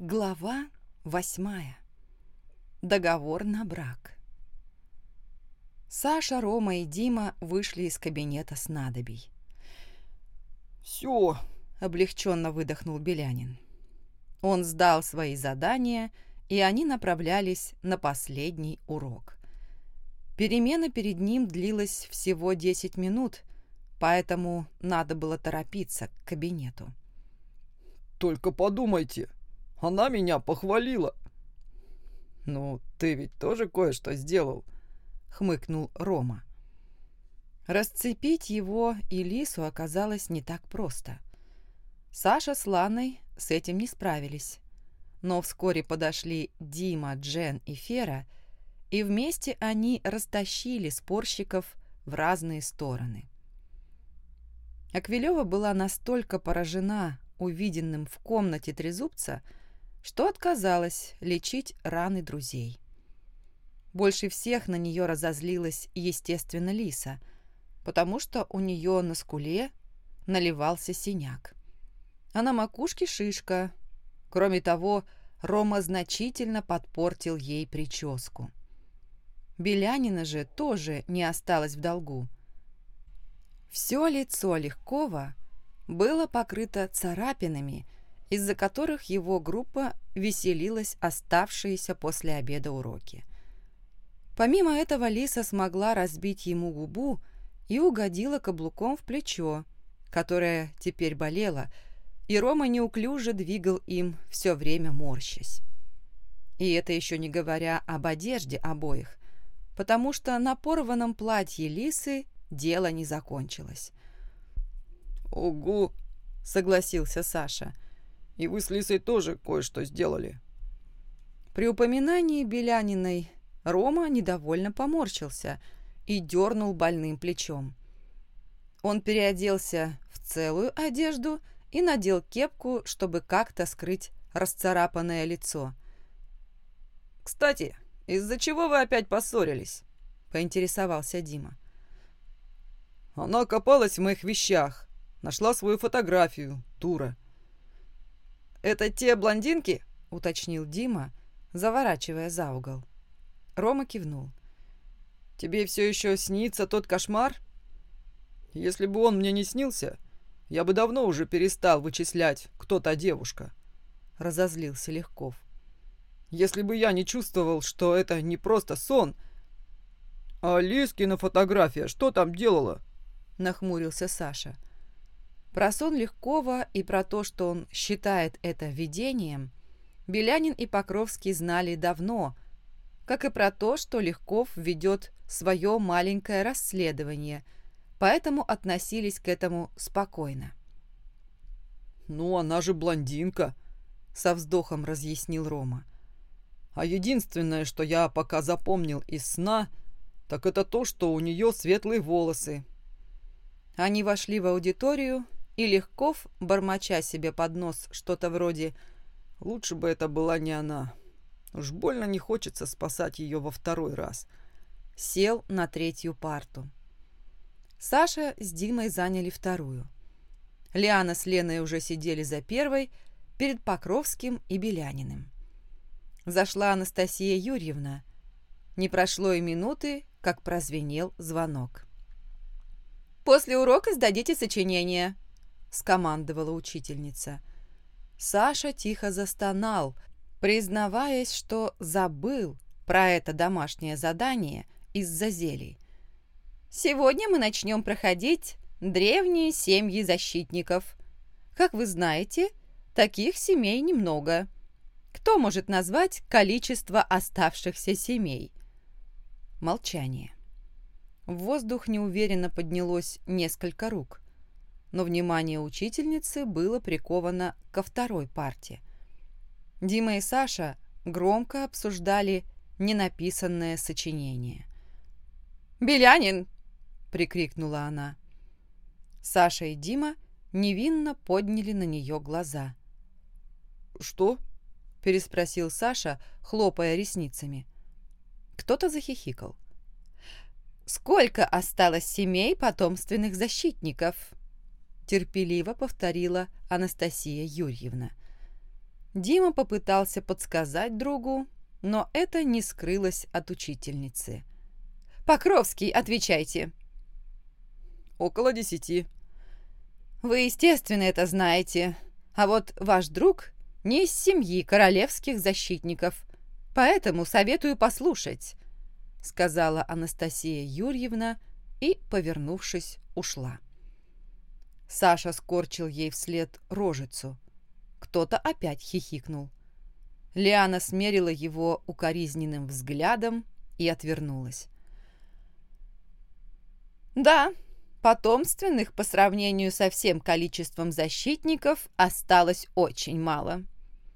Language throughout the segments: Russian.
Глава восьмая. Договор на брак. Саша, Рома и Дима вышли из кабинета с надобий. «Все!» — облегченно выдохнул Белянин. Он сдал свои задания, и они направлялись на последний урок. Перемена перед ним длилась всего 10 минут, поэтому надо было торопиться к кабинету. «Только подумайте!» Она меня похвалила. Ну, ты ведь тоже кое-что сделал, хмыкнул Рома. Расцепить его и Лису оказалось не так просто. Саша с Ланой с этим не справились. Но вскоре подошли Дима, Джен и Фера, и вместе они растащили спорщиков в разные стороны. Аквилева была настолько поражена увиденным в комнате трезубца, что отказалась лечить раны друзей. Больше всех на нее разозлилась, естественно, Лиса, потому что у нее на скуле наливался синяк. А на макушке шишка. Кроме того, Рома значительно подпортил ей прическу. Белянина же тоже не осталось в долгу. Все лицо Легкова было покрыто царапинами, из-за которых его группа веселилась оставшиеся после обеда уроки. Помимо этого Лиса смогла разбить ему губу и угодила каблуком в плечо, которое теперь болело, и Рома неуклюже двигал им все время морщась. И это еще не говоря об одежде обоих, потому что на порванном платье Лисы дело не закончилось. «Ого!» — согласился Саша — и вы с Лисой тоже кое-что сделали». При упоминании Беляниной Рома недовольно поморщился и дернул больным плечом. Он переоделся в целую одежду и надел кепку, чтобы как-то скрыть расцарапанное лицо. «Кстати, из-за чего вы опять поссорились?» — поинтересовался Дима. «Она копалась в моих вещах, нашла свою фотографию, Тура», «Это те блондинки?» — уточнил Дима, заворачивая за угол. Рома кивнул. «Тебе все еще снится тот кошмар?» «Если бы он мне не снился, я бы давно уже перестал вычислять, кто та девушка», — разозлился Легков. «Если бы я не чувствовал, что это не просто сон...» «А Лискина фотография что там делала?» — нахмурился Саша. — про сон Легкова и про то, что он считает это видением, Белянин и Покровский знали давно, как и про то, что Легков ведет свое маленькое расследование, поэтому относились к этому спокойно. «Ну, она же блондинка», — со вздохом разъяснил Рома. «А единственное, что я пока запомнил из сна, так это то, что у нее светлые волосы». Они вошли в аудиторию и Легков, бормоча себе под нос что-то вроде «Лучше бы это была не она. Уж больно не хочется спасать ее во второй раз», сел на третью парту. Саша с Димой заняли вторую. Лиана с Леной уже сидели за первой, перед Покровским и Беляниным. Зашла Анастасия Юрьевна. Не прошло и минуты, как прозвенел звонок. «После урока сдадите сочинение», — скомандовала учительница. Саша тихо застонал, признаваясь, что забыл про это домашнее задание из-за зелий. «Сегодня мы начнем проходить древние семьи защитников. Как вы знаете, таких семей немного. Кто может назвать количество оставшихся семей?» Молчание. В воздух неуверенно поднялось несколько рук но внимание учительницы было приковано ко второй парте. Дима и Саша громко обсуждали ненаписанное сочинение. «Белянин!» — прикрикнула она. Саша и Дима невинно подняли на нее глаза. «Что?» — переспросил Саша, хлопая ресницами. Кто-то захихикал. «Сколько осталось семей потомственных защитников?» Терпеливо повторила Анастасия Юрьевна. Дима попытался подсказать другу, но это не скрылось от учительницы. «Покровский, отвечайте!» «Около десяти». «Вы, естественно, это знаете. А вот ваш друг не из семьи королевских защитников, поэтому советую послушать», — сказала Анастасия Юрьевна и, повернувшись, ушла. Саша скорчил ей вслед рожицу. Кто-то опять хихикнул. Лиана смерила его укоризненным взглядом и отвернулась. «Да, потомственных по сравнению со всем количеством защитников осталось очень мало.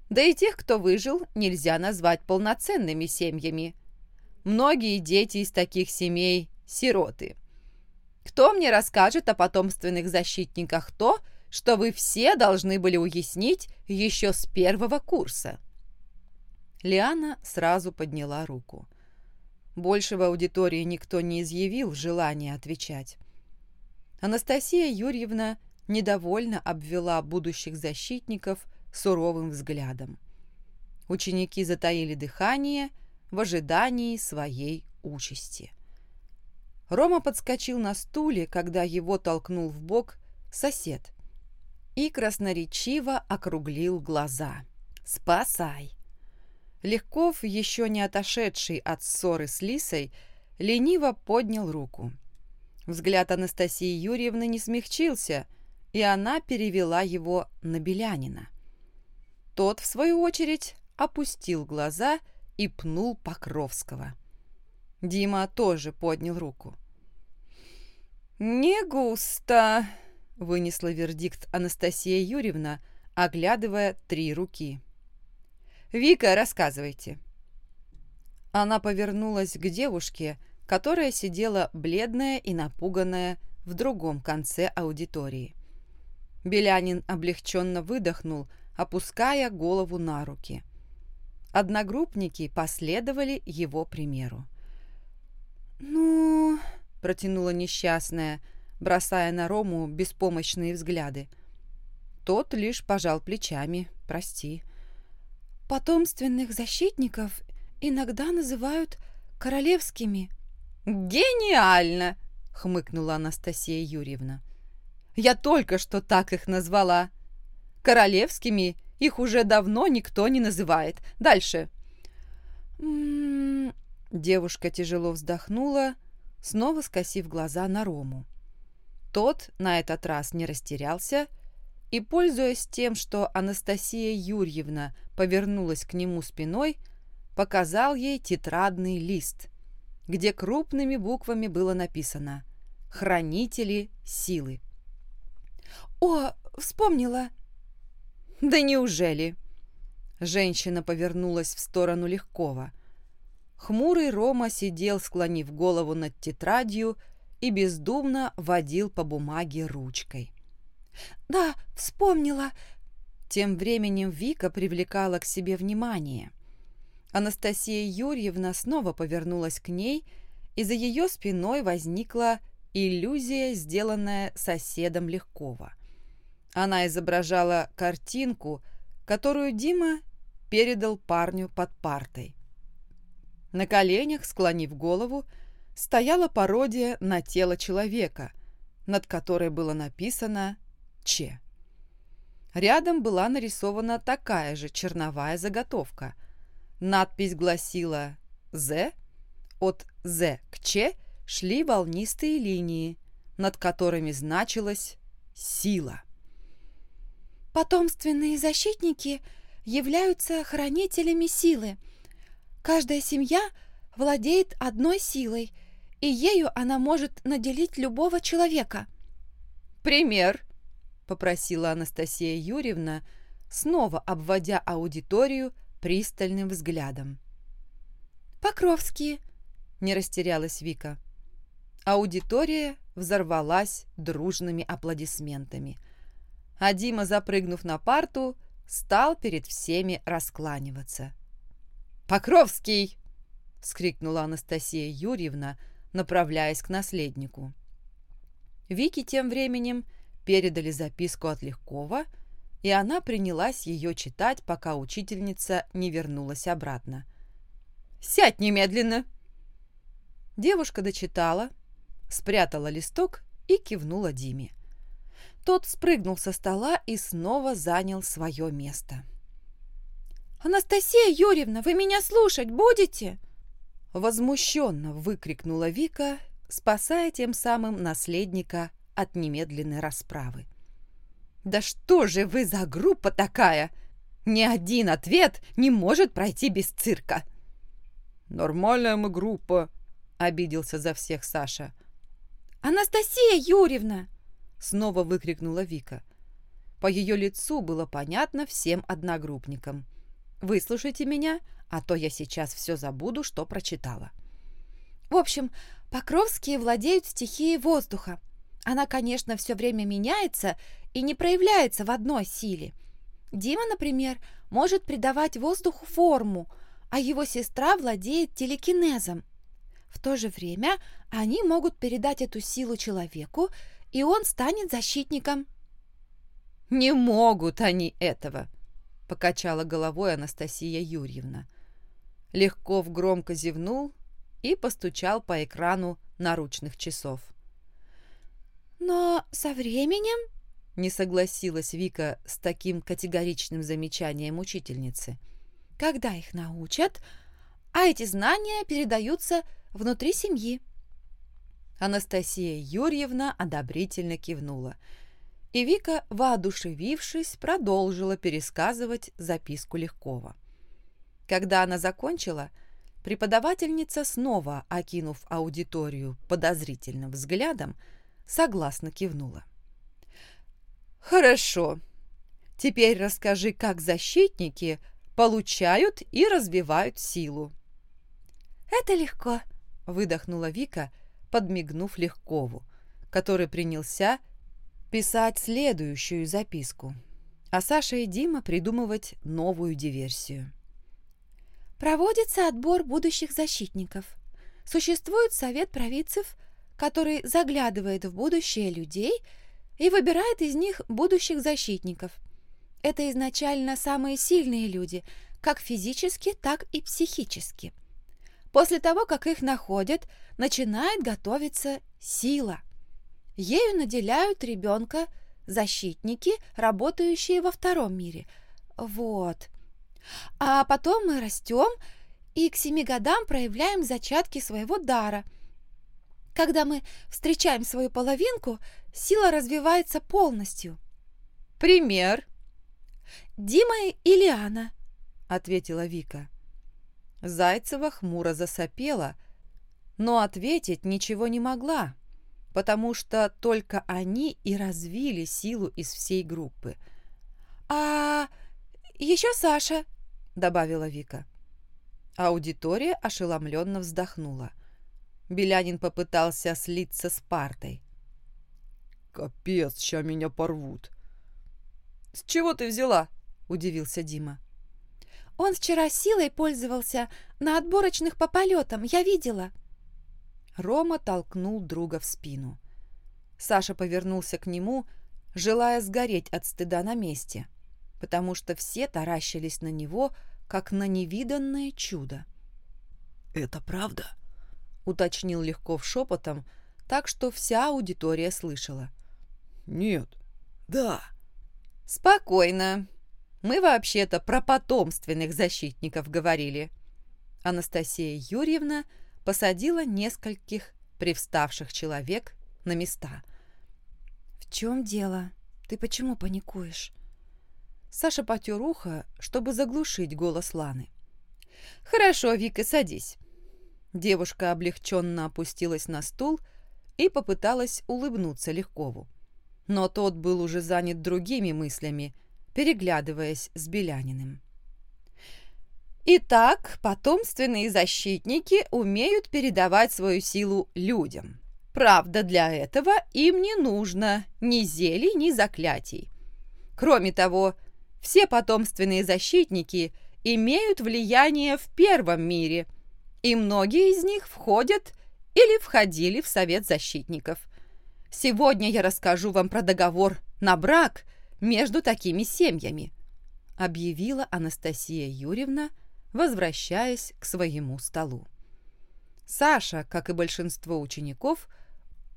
Да и тех, кто выжил, нельзя назвать полноценными семьями. Многие дети из таких семей – сироты. Кто мне расскажет о потомственных защитниках то, что вы все должны были уяснить еще с первого курса?» Лиана сразу подняла руку. Больше в аудитории никто не изъявил желания отвечать. Анастасия Юрьевна недовольно обвела будущих защитников суровым взглядом. Ученики затаили дыхание в ожидании своей участи. Рома подскочил на стуле, когда его толкнул в бок сосед и красноречиво округлил глаза. «Спасай!» Легков, еще не отошедший от ссоры с Лисой, лениво поднял руку. Взгляд Анастасии Юрьевны не смягчился, и она перевела его на Белянина. Тот, в свою очередь, опустил глаза и пнул Покровского. Дима тоже поднял руку. «Не густо», — вынесла вердикт Анастасия Юрьевна, оглядывая три руки. «Вика, рассказывайте». Она повернулась к девушке, которая сидела бледная и напуганная в другом конце аудитории. Белянин облегченно выдохнул, опуская голову на руки. Одногруппники последовали его примеру. «Ну...» — протянула несчастная, бросая на Рому беспомощные взгляды. Тот лишь пожал плечами. «Прости». Потомственных защитников иногда называют королевскими. «Гениально!» — хмыкнула Анастасия Юрьевна. «Я только что так их назвала. Королевскими их уже давно никто не называет. Дальше». «М-м-м...» Девушка тяжело вздохнула, снова скосив глаза на Рому. Тот на этот раз не растерялся и, пользуясь тем, что Анастасия Юрьевна повернулась к нему спиной, показал ей тетрадный лист, где крупными буквами было написано «Хранители силы». «О, вспомнила!» «Да неужели?» Женщина повернулась в сторону Легкова. Хмурый Рома сидел, склонив голову над тетрадью и бездумно водил по бумаге ручкой. «Да, вспомнила!» Тем временем Вика привлекала к себе внимание. Анастасия Юрьевна снова повернулась к ней, и за ее спиной возникла иллюзия, сделанная соседом Легкова. Она изображала картинку, которую Дима передал парню под партой. На коленях, склонив голову, стояла пародия на тело человека, над которой было написано Че. Рядом была нарисована такая же черновая заготовка. Надпись гласила «З». От «З» к «Ч» шли волнистые линии, над которыми значилась «Сила». Потомственные защитники являются хранителями силы. Каждая семья владеет одной силой, и ею она может наделить любого человека. «Пример», — попросила Анастасия Юрьевна, снова обводя аудиторию пристальным взглядом. «Покровские», — не растерялась Вика. Аудитория взорвалась дружными аплодисментами. А Дима, запрыгнув на парту, стал перед всеми раскланиваться. «Покровский!» — вскрикнула Анастасия Юрьевна, направляясь к наследнику. Вики тем временем передали записку от Легкова, и она принялась ее читать, пока учительница не вернулась обратно. «Сядь немедленно!» Девушка дочитала, спрятала листок и кивнула Диме. Тот спрыгнул со стола и снова занял свое место. «Анастасия Юрьевна, вы меня слушать будете?» Возмущенно выкрикнула Вика, спасая тем самым наследника от немедленной расправы. «Да что же вы за группа такая? Ни один ответ не может пройти без цирка!» «Нормальная мы группа», — обиделся за всех Саша. «Анастасия Юрьевна!» — снова выкрикнула Вика. По ее лицу было понятно всем одногруппникам. «Выслушайте меня, а то я сейчас все забуду, что прочитала». «В общем, Покровские владеют стихией воздуха. Она, конечно, все время меняется и не проявляется в одной силе. Дима, например, может придавать воздуху форму, а его сестра владеет телекинезом. В то же время они могут передать эту силу человеку, и он станет защитником. «Не могут они этого!» — покачала головой Анастасия Юрьевна. Легков громко зевнул и постучал по экрану наручных часов. «Но со временем...» — не согласилась Вика с таким категоричным замечанием учительницы. «Когда их научат, а эти знания передаются внутри семьи». Анастасия Юрьевна одобрительно кивнула. И Вика, воодушевившись, продолжила пересказывать записку Легкова. Когда она закончила, преподавательница, снова окинув аудиторию подозрительным взглядом, согласно кивнула. «Хорошо. Теперь расскажи, как защитники получают и развивают силу». «Это легко», — выдохнула Вика, подмигнув Легкову, который принялся писать следующую записку, а Саша и Дима придумывать новую диверсию. «Проводится отбор будущих защитников. Существует совет провидцев который заглядывает в будущее людей и выбирает из них будущих защитников. Это изначально самые сильные люди, как физически, так и психически. После того, как их находят, начинает готовиться сила. Ею наделяют ребенка защитники, работающие во втором мире. Вот. А потом мы растем и к семи годам проявляем зачатки своего дара – когда мы встречаем свою половинку, сила развивается полностью. Пример. Дима и Лиана, ответила Вика. Зайцева хмуро засопела, но ответить ничего не могла, потому что только они и развили силу из всей группы. «А еще Саша», — добавила Вика. Аудитория ошеломленно вздохнула. Белянин попытался слиться с партой. «Капец, ща меня порвут!» «С чего ты взяла?» – удивился Дима. «Он вчера силой пользовался на отборочных по полетам, я видела». Рома толкнул друга в спину. Саша повернулся к нему, желая сгореть от стыда на месте, потому что все таращились на него, как на невиданное чудо. «Это правда?» — уточнил Легков шепотом, так что вся аудитория слышала. «Нет». «Да». «Спокойно. Мы вообще-то про потомственных защитников говорили». Анастасия Юрьевна посадила нескольких привставших человек на места. «В чем дело? Ты почему паникуешь?» Саша потер ухо, чтобы заглушить голос Ланы. «Хорошо, Вика, садись. Девушка облегченно опустилась на стул и попыталась улыбнуться Легкову. Но тот был уже занят другими мыслями, переглядываясь с Беляниным. Итак, потомственные защитники умеют передавать свою силу людям. Правда, для этого им не нужно ни зелий, ни заклятий. Кроме того, все потомственные защитники имеют влияние в первом мире – и многие из них входят или входили в Совет защитников. Сегодня я расскажу вам про договор на брак между такими семьями, объявила Анастасия Юрьевна, возвращаясь к своему столу. Саша, как и большинство учеников,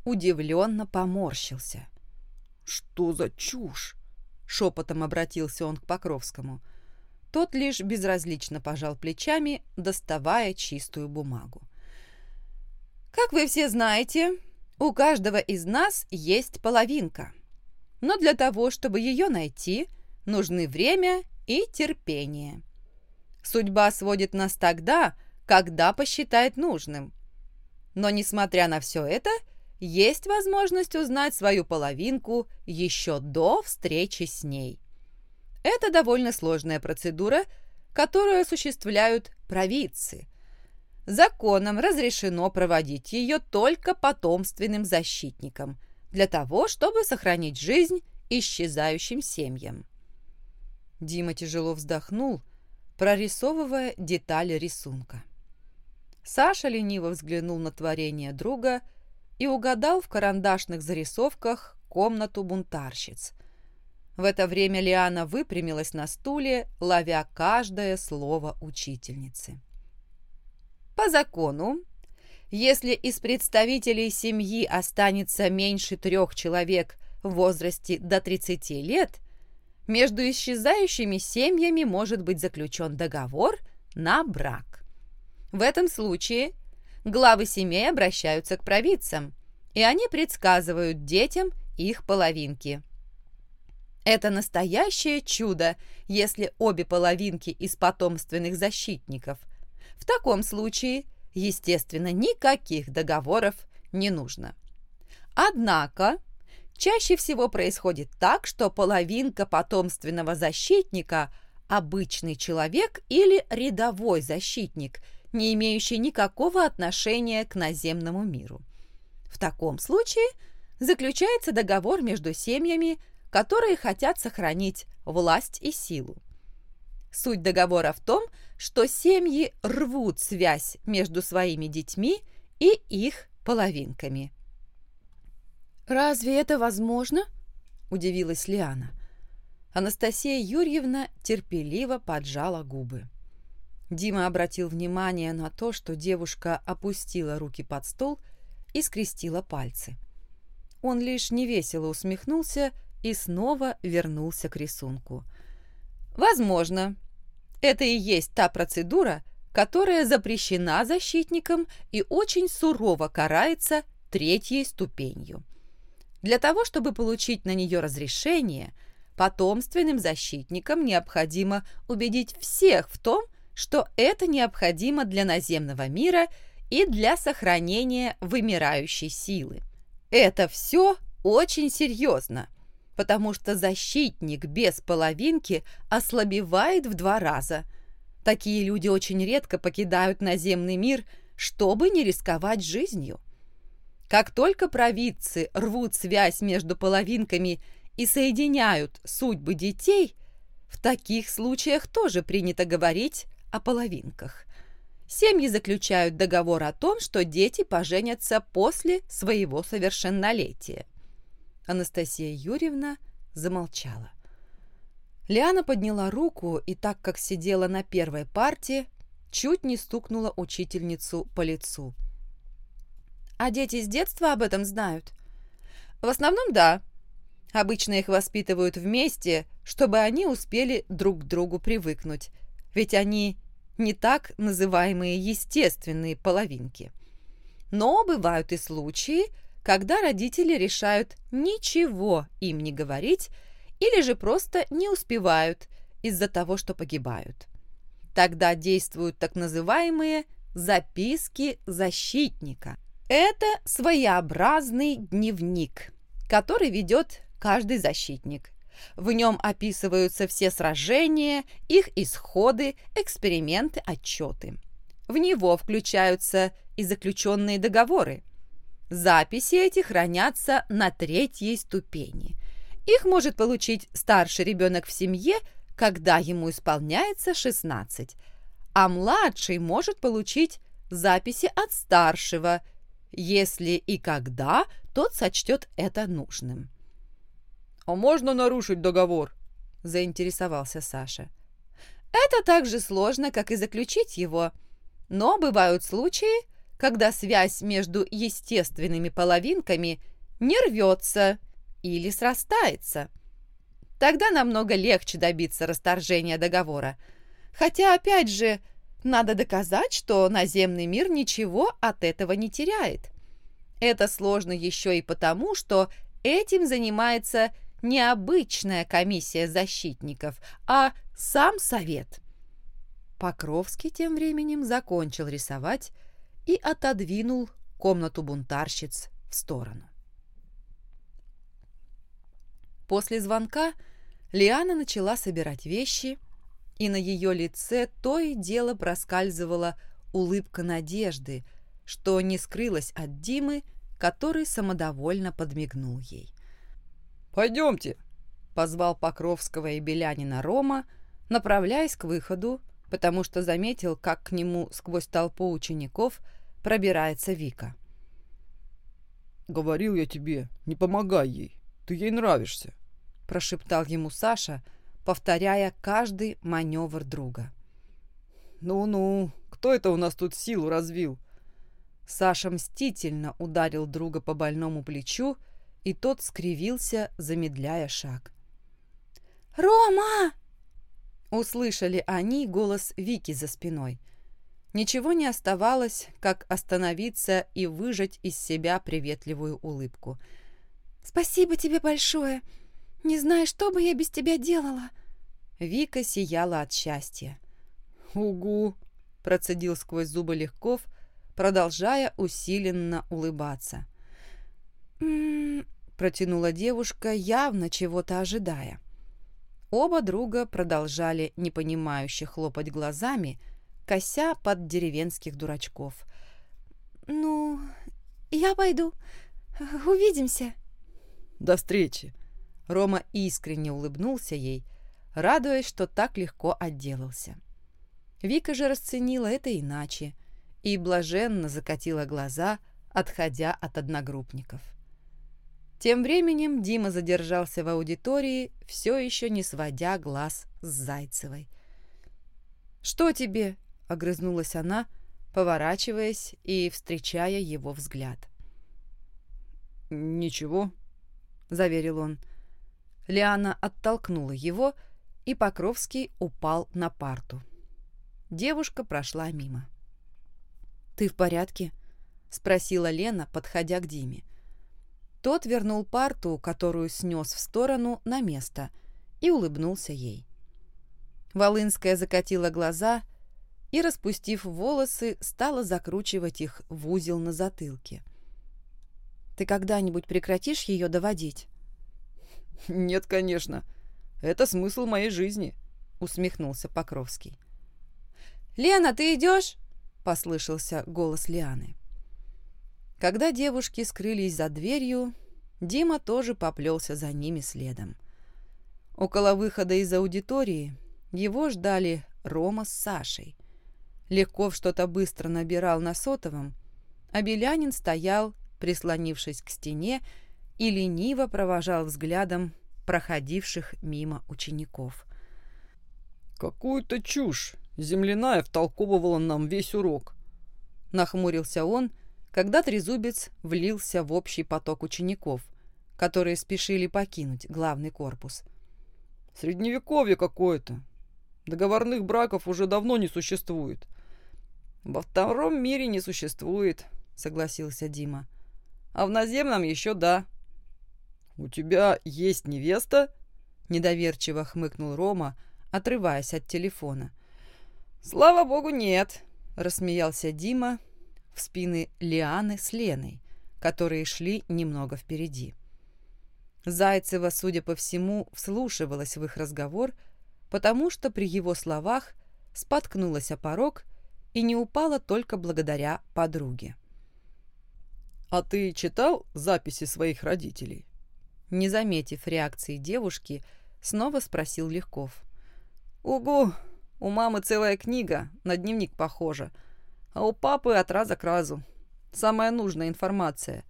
удивленно поморщился. «Что за чушь?» — шепотом обратился он к Покровскому. Тот лишь безразлично пожал плечами, доставая чистую бумагу. «Как вы все знаете, у каждого из нас есть половинка. Но для того, чтобы ее найти, нужны время и терпение. Судьба сводит нас тогда, когда посчитает нужным. Но, несмотря на все это, есть возможность узнать свою половинку еще до встречи с ней. Это довольно сложная процедура, которую осуществляют провидцы. Законом разрешено проводить ее только потомственным защитникам, для того, чтобы сохранить жизнь исчезающим семьям. Дима тяжело вздохнул, прорисовывая детали рисунка. Саша лениво взглянул на творение друга и угадал в карандашных зарисовках комнату бунтарщиц. В это время Лиана выпрямилась на стуле, ловя каждое слово учительницы. По закону, если из представителей семьи останется меньше трех человек в возрасте до 30 лет, между исчезающими семьями может быть заключен договор на брак. В этом случае главы семей обращаются к провидцам, и они предсказывают детям их половинки. Это настоящее чудо, если обе половинки из потомственных защитников. В таком случае, естественно, никаких договоров не нужно. Однако, чаще всего происходит так, что половинка потомственного защитника – обычный человек или рядовой защитник – не имеющий никакого отношения к наземному миру. В таком случае заключается договор между семьями, которые хотят сохранить власть и силу. Суть договора в том, что семьи рвут связь между своими детьми и их половинками. «Разве это возможно?» – удивилась Лиана. Анастасия Юрьевна терпеливо поджала губы. Дима обратил внимание на то, что девушка опустила руки под стол и скрестила пальцы. Он лишь невесело усмехнулся и снова вернулся к рисунку. «Возможно. Это и есть та процедура, которая запрещена защитникам и очень сурово карается третьей ступенью. Для того, чтобы получить на нее разрешение, потомственным защитникам необходимо убедить всех в том, что это необходимо для наземного мира и для сохранения вымирающей силы. Это все очень серьезно, потому что защитник без половинки ослабевает в два раза. Такие люди очень редко покидают наземный мир, чтобы не рисковать жизнью. Как только провидцы рвут связь между половинками и соединяют судьбы детей, в таких случаях тоже принято говорить о половинках. Семьи заключают договор о том, что дети поженятся после своего совершеннолетия. Анастасия Юрьевна замолчала. Лиана подняла руку и, так как сидела на первой парте, чуть не стукнула учительницу по лицу. «А дети с детства об этом знают?» «В основном, да. Обычно их воспитывают вместе, чтобы они успели друг к другу привыкнуть, ведь они не так называемые естественные половинки. Но бывают и случаи, когда родители решают ничего им не говорить или же просто не успевают из-за того, что погибают. Тогда действуют так называемые записки защитника. Это своеобразный дневник, который ведет каждый защитник. В нем описываются все сражения, их исходы, эксперименты, отчеты. В него включаются и заключенные договоры. Записи эти хранятся на третьей ступени. Их может получить старший ребенок в семье, когда ему исполняется 16, а младший может получить записи от старшего, если и когда тот сочтет это нужным. «А можно нарушить договор?» – заинтересовался Саша. «Это так же сложно, как и заключить его. Но бывают случаи, когда связь между естественными половинками не рвется или срастается. Тогда намного легче добиться расторжения договора. Хотя, опять же, надо доказать, что наземный мир ничего от этого не теряет. Это сложно еще и потому, что этим занимается необычная комиссия защитников, а сам совет. Покровский тем временем закончил рисовать и отодвинул комнату бунтарщиц в сторону. После звонка Лиана начала собирать вещи, и на ее лице то и дело проскальзывала улыбка надежды, что не скрылась от Димы, который самодовольно подмигнул ей. «Пойдемте!» — позвал Покровского и Белянина Рома, направляясь к выходу, потому что заметил, как к нему сквозь толпу учеников пробирается Вика. «Говорил я тебе, не помогай ей, ты ей нравишься», — прошептал ему Саша, повторяя каждый маневр друга. «Ну-ну, кто это у нас тут силу развил?» Саша мстительно ударил друга по больному плечу, и тот скривился, замедляя шаг. «Рома!» Услышали они голос Вики за спиной. Ничего не оставалось, как остановиться и выжать из себя приветливую улыбку. «Спасибо тебе большое. Не знаю, что бы я без тебя делала». Вика сияла от счастья. «Угу!» – процедил сквозь зубы Легков, продолжая усиленно улыбаться. «М-м-м», протянула девушка, явно чего-то ожидая. Оба друга продолжали непонимающе хлопать глазами, кося под деревенских дурачков. «Ну, я пойду. Увидимся». «До встречи!» Рома искренне улыбнулся ей, радуясь, что так легко отделался. Вика же расценила это иначе и блаженно закатила глаза, отходя от одногруппников. Тем временем Дима задержался в аудитории, все еще не сводя глаз с Зайцевой. «Что тебе?» — огрызнулась она, поворачиваясь и встречая его взгляд. «Ничего», — заверил он. Лиана оттолкнула его, и Покровский упал на парту. Девушка прошла мимо. «Ты в порядке?» — спросила Лена, подходя к Диме. Тот вернул парту, которую снес в сторону, на место и улыбнулся ей. Волынская закатила глаза и, распустив волосы, стала закручивать их в узел на затылке. «Ты когда-нибудь прекратишь ее доводить?» «Нет, конечно. Это смысл моей жизни», — усмехнулся Покровский. «Лена, ты идешь?» — послышался голос Лианы. Когда девушки скрылись за дверью, Дима тоже поплелся за ними следом. Около выхода из аудитории его ждали Рома с Сашей. Легков что-то быстро набирал на сотовом, а Белянин стоял, прислонившись к стене, и лениво провожал взглядом проходивших мимо учеников. «Какую-то чушь! Земляная втолковывала нам весь урок!» Нахмурился он, — когда трезубец влился в общий поток учеников, которые спешили покинуть главный корпус. «Средневековье какое-то. Договорных браков уже давно не существует». «Во втором мире не существует», — согласился Дима. «А в наземном еще да». «У тебя есть невеста?» — недоверчиво хмыкнул Рома, отрываясь от телефона. «Слава богу, нет», — рассмеялся Дима в спины Лианы с Леной, которые шли немного впереди. Зайцева, судя по всему, вслушивалась в их разговор, потому что при его словах споткнулась о порог и не упала только благодаря подруге. «А ты читал записи своих родителей?» Не заметив реакции девушки, снова спросил Легков. «Угу, у мамы целая книга, на дневник похожа а у папы от раза к разу. Самая нужная информация.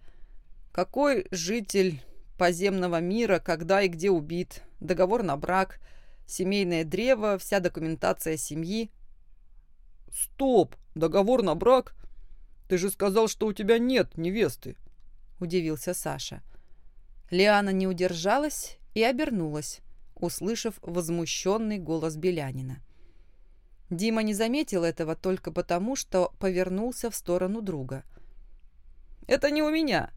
Какой житель поземного мира, когда и где убит, договор на брак, семейное древо, вся документация семьи. «Стоп! Договор на брак? Ты же сказал, что у тебя нет невесты!» – удивился Саша. Лиана не удержалась и обернулась, услышав возмущенный голос Белянина. Дима не заметил этого только потому, что повернулся в сторону друга. «Это не у меня.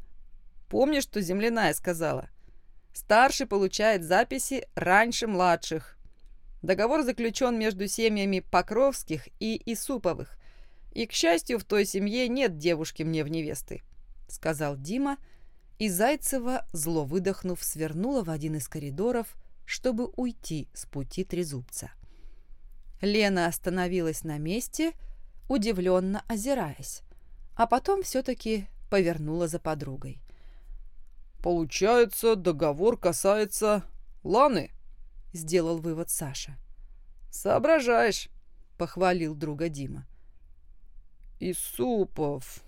Помнишь, что земляная сказала? Старший получает записи раньше младших. Договор заключен между семьями Покровских и Исуповых. И, к счастью, в той семье нет девушки мне в невесты», — сказал Дима, и Зайцева, зло выдохнув, свернула в один из коридоров, чтобы уйти с пути трезубца. Лена остановилась на месте, удивленно озираясь, а потом все-таки повернула за подругой. «Получается, договор касается Ланы?» — сделал вывод Саша. «Соображаешь», — похвалил друга Дима. «Исупов.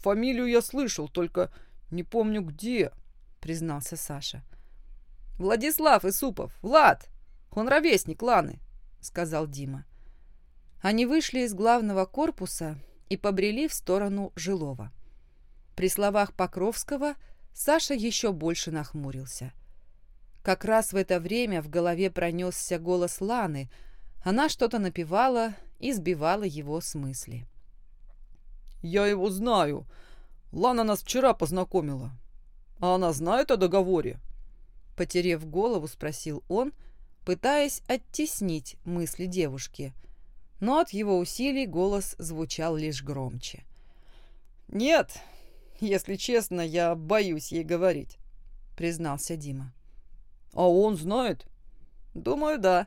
Фамилию я слышал, только не помню где», — признался Саша. «Владислав Исупов. Влад. Он ровесник Ланы сказал Дима. Они вышли из главного корпуса и побрели в сторону жилого. При словах Покровского Саша еще больше нахмурился. Как раз в это время в голове пронесся голос Ланы. Она что-то напевала и сбивала его с мысли. «Я его знаю. Лана нас вчера познакомила. А она знает о договоре?» Потерев голову, спросил он, — пытаясь оттеснить мысли девушки, но от его усилий голос звучал лишь громче. «Нет, если честно, я боюсь ей говорить», — признался Дима. «А он знает?» «Думаю, да.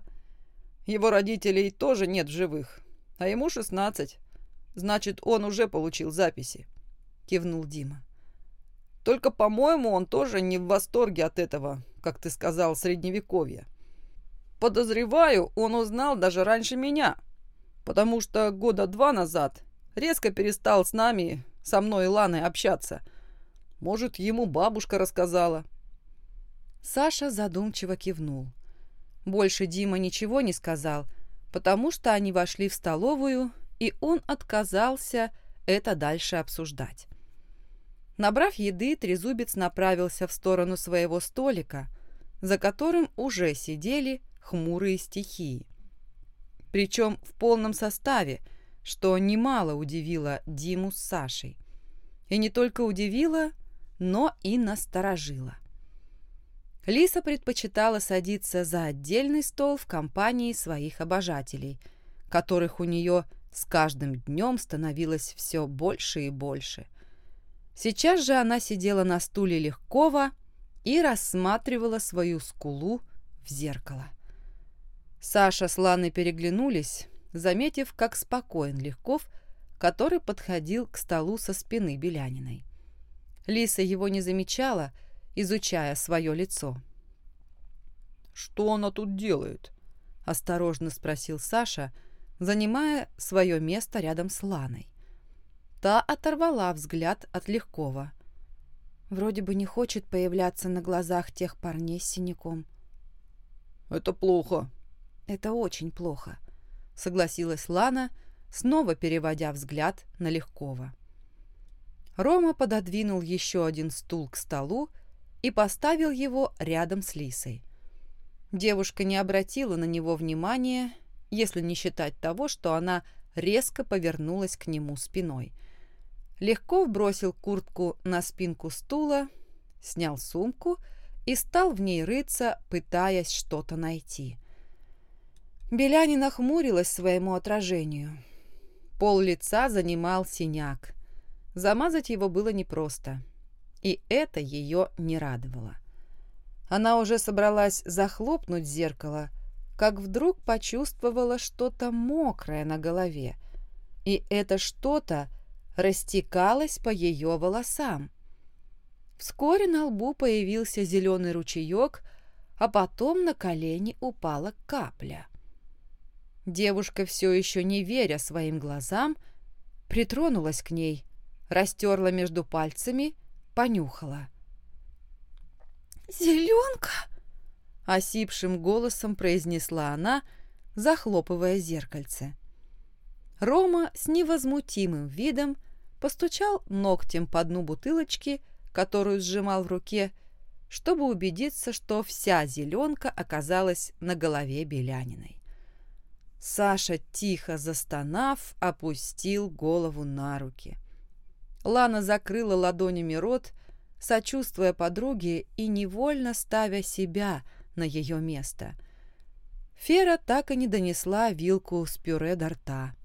Его родителей тоже нет в живых, а ему шестнадцать. Значит, он уже получил записи», — кивнул Дима. «Только, по-моему, он тоже не в восторге от этого, как ты сказал, средневековья». Подозреваю, он узнал даже раньше меня, потому что года два назад резко перестал с нами, со мной и Ланой общаться. Может, ему бабушка рассказала. Саша задумчиво кивнул. Больше Дима ничего не сказал, потому что они вошли в столовую, и он отказался это дальше обсуждать. Набрав еды, Трезубец направился в сторону своего столика, за которым уже сидели хмурые стихии. Причем в полном составе, что немало удивило Диму с Сашей. И не только удивило, но и насторожило. Лиса предпочитала садиться за отдельный стол в компании своих обожателей, которых у нее с каждым днем становилось все больше и больше. Сейчас же она сидела на стуле Легкова и рассматривала свою скулу в зеркало. Саша с Ланой переглянулись, заметив, как спокоен Легков, который подходил к столу со спины Беляниной. Лиса его не замечала, изучая свое лицо. «Что она тут делает?» – осторожно спросил Саша, занимая свое место рядом с Ланой. Та оторвала взгляд от Легкова. Вроде бы не хочет появляться на глазах тех парней с синяком. «Это плохо», «Это очень плохо», — согласилась Лана, снова переводя взгляд на Легкова. Рома пододвинул еще один стул к столу и поставил его рядом с Лисой. Девушка не обратила на него внимания, если не считать того, что она резко повернулась к нему спиной. Легко бросил куртку на спинку стула, снял сумку и стал в ней рыться, пытаясь что-то найти. Беляни нахмурилась своему отражению. Пол лица занимал синяк. Замазать его было непросто. И это ее не радовало. Она уже собралась захлопнуть зеркало, как вдруг почувствовала что-то мокрое на голове. И это что-то растекалось по ее волосам. Вскоре на лбу появился зеленый ручеек, а потом на колени упала капля. Девушка, все еще не веря своим глазам, притронулась к ней, растерла между пальцами, понюхала. «Зеленка?» — осипшим голосом произнесла она, захлопывая зеркальце. Рома с невозмутимым видом постучал ногтем по дну бутылочки, которую сжимал в руке, чтобы убедиться, что вся зеленка оказалась на голове Беляниной. Саша, тихо застонав, опустил голову на руки. Лана закрыла ладонями рот, сочувствуя подруге и невольно ставя себя на ее место. Фера так и не донесла вилку с пюре до рта.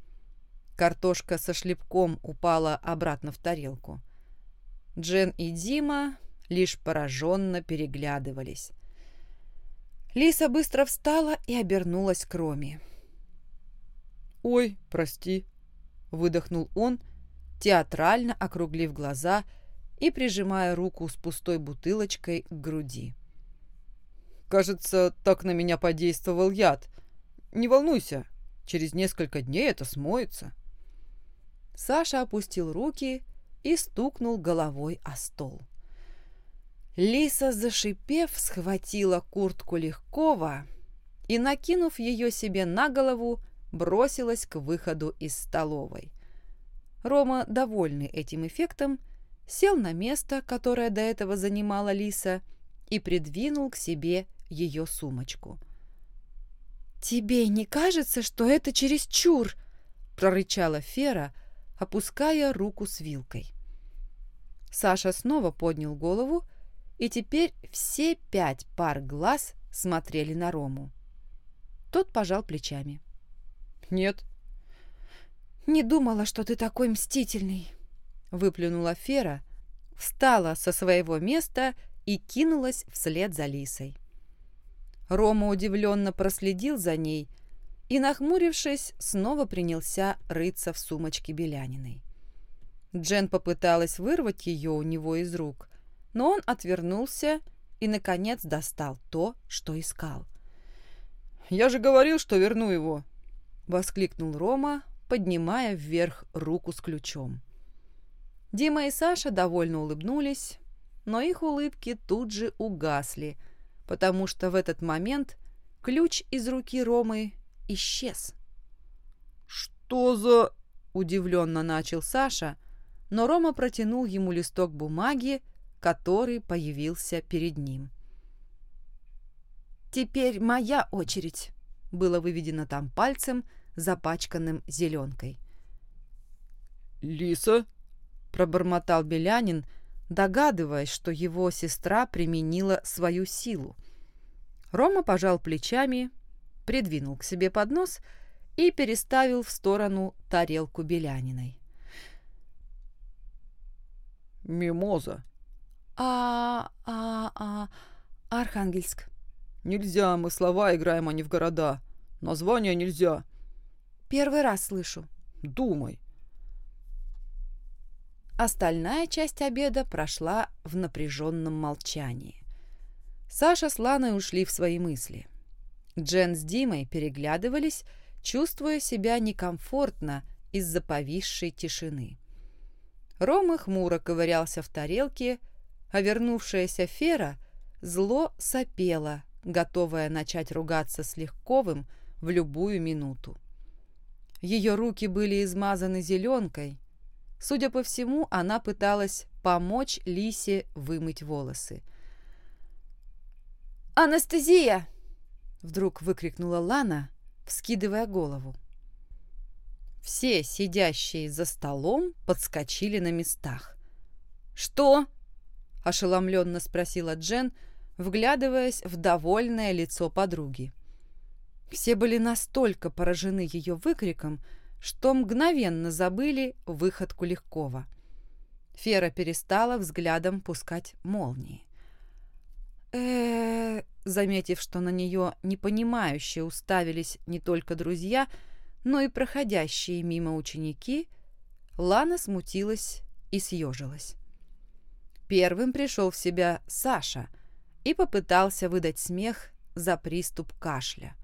Картошка со шлепком упала обратно в тарелку. Джен и Дима лишь пораженно переглядывались. Лиса быстро встала и обернулась к Роме. «Ой, прости», — выдохнул он, театрально округлив глаза и прижимая руку с пустой бутылочкой к груди. «Кажется, так на меня подействовал яд. Не волнуйся, через несколько дней это смоется». Саша опустил руки и стукнул головой о стол. Лиса, зашипев, схватила куртку Легкова и, накинув ее себе на голову, бросилась к выходу из столовой. Рома, довольный этим эффектом, сел на место, которое до этого занимала Лиса, и придвинул к себе ее сумочку. «Тебе не кажется, что это чересчур?» – прорычала Фера, опуская руку с вилкой. Саша снова поднял голову, и теперь все пять пар глаз смотрели на Рому. Тот пожал плечами. «Нет». «Не думала, что ты такой мстительный», — выплюнула Фера, встала со своего места и кинулась вслед за Лисой. Рома удивленно проследил за ней — и, нахмурившись, снова принялся рыться в сумочке Беляниной. Джен попыталась вырвать ее у него из рук, но он отвернулся и, наконец, достал то, что искал. «Я же говорил, что верну его!» — воскликнул Рома, поднимая вверх руку с ключом. Дима и Саша довольно улыбнулись, но их улыбки тут же угасли, потому что в этот момент ключ из руки Ромы исчез. «Что за...» – удивленно начал Саша, но Рома протянул ему листок бумаги, который появился перед ним. «Теперь моя очередь», – было выведено там пальцем, запачканным зеленкой. «Лиса?» – пробормотал Белянин, догадываясь, что его сестра применила свою силу. Рома пожал плечами придвинул к себе поднос и переставил в сторону тарелку беляниной. «Мимоза». «А... а... а... Архангельск». «Нельзя, мы слова играем, а не в города. Название нельзя». «Первый раз слышу». «Думай». Остальная часть обеда прошла в напряженном молчании. Саша с Ланой ушли в свои мысли. Джен с Димой переглядывались, чувствуя себя некомфортно из-за повисшей тишины. Рома хмуро ковырялся в тарелке, а вернувшаяся Фера зло сопела, готовая начать ругаться с Легковым в любую минуту. Ее руки были измазаны зеленкой. Судя по всему, она пыталась помочь Лисе вымыть волосы. «Анестезия!» Вдруг выкрикнула Лана, вскидывая голову. Все сидящие за столом подскочили на местах. «Что?» – ошеломленно спросила Джен, вглядываясь в довольное лицо подруги. Все были настолько поражены ее выкриком, что мгновенно забыли выходку Легкова. Фера перестала взглядом пускать молнии Заметив, что на нее непонимающе уставились не только друзья, но и проходящие мимо ученики, Лана смутилась и съежилась. Первым пришел в себя Саша и попытался выдать смех за приступ кашля.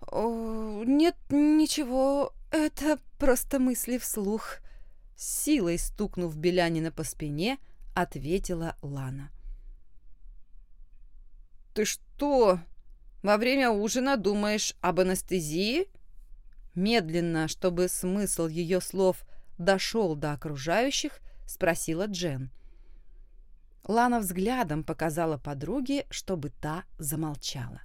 «О, нет, ничего, это просто мысли вслух», — силой стукнув Белянина по спине, ответила Лана. — «Ты что, во время ужина думаешь об анестезии?» Медленно, чтобы смысл ее слов дошел до окружающих, спросила Джен. Лана взглядом показала подруге, чтобы та замолчала.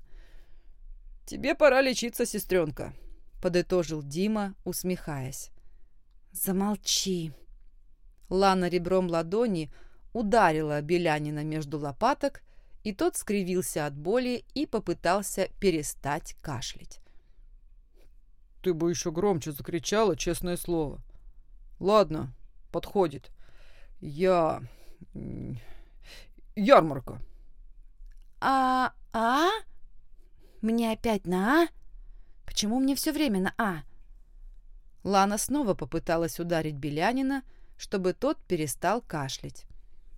«Тебе пора лечиться, сестренка», — подытожил Дима, усмехаясь. «Замолчи!» Лана ребром ладони ударила Белянина между лопаток, и тот скривился от боли и попытался перестать кашлять. «Ты бы еще громче закричала, честное слово. Ладно, подходит. Я... Ярмарка». «А... а?» Мне опять на «а»? Почему мне все время на «а»?» Лана снова попыталась ударить Белянина, чтобы тот перестал кашлять.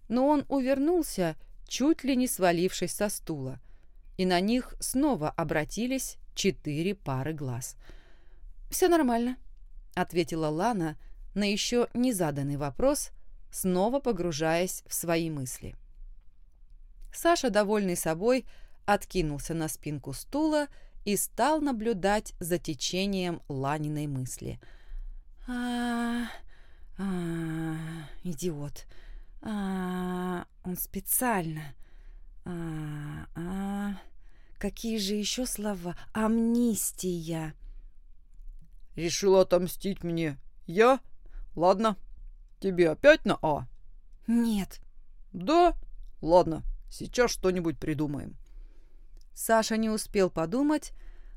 Но он увернулся, чуть ли не свалившись со стула, и на них снова обратились четыре пары глаз. «Все нормально», — ответила Лана на еще не заданный вопрос, снова погружаясь в свои мысли. Саша, довольный собой, — откинулся на спинку стула и стал наблюдать за течением Ланиной мысли. а а идиот. А он специально. а а Какие же еще слова? Амнистия. Решила отомстить мне. Я? Ладно. Тебе опять на А? Нет. Да? Ладно, сейчас что-нибудь придумаем. Саша не успел подумать.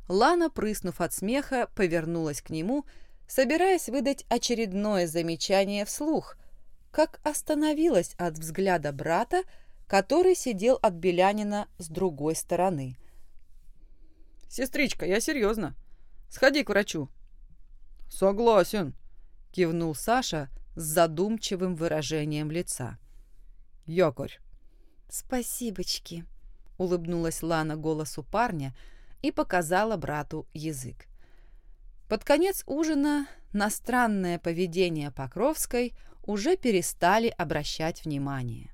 Лана, прыснув от смеха, повернулась к нему, собираясь выдать очередное замечание вслух, как остановилась от взгляда брата, который сидел от Белянина с другой стороны. «Сестричка, я серьезно. Сходи к врачу». «Согласен», — кивнул Саша с задумчивым выражением лица. «Якорь». «Спасибочки», улыбнулась Лана голосу парня и показала брату язык. Под конец ужина на странное поведение Покровской уже перестали обращать внимание.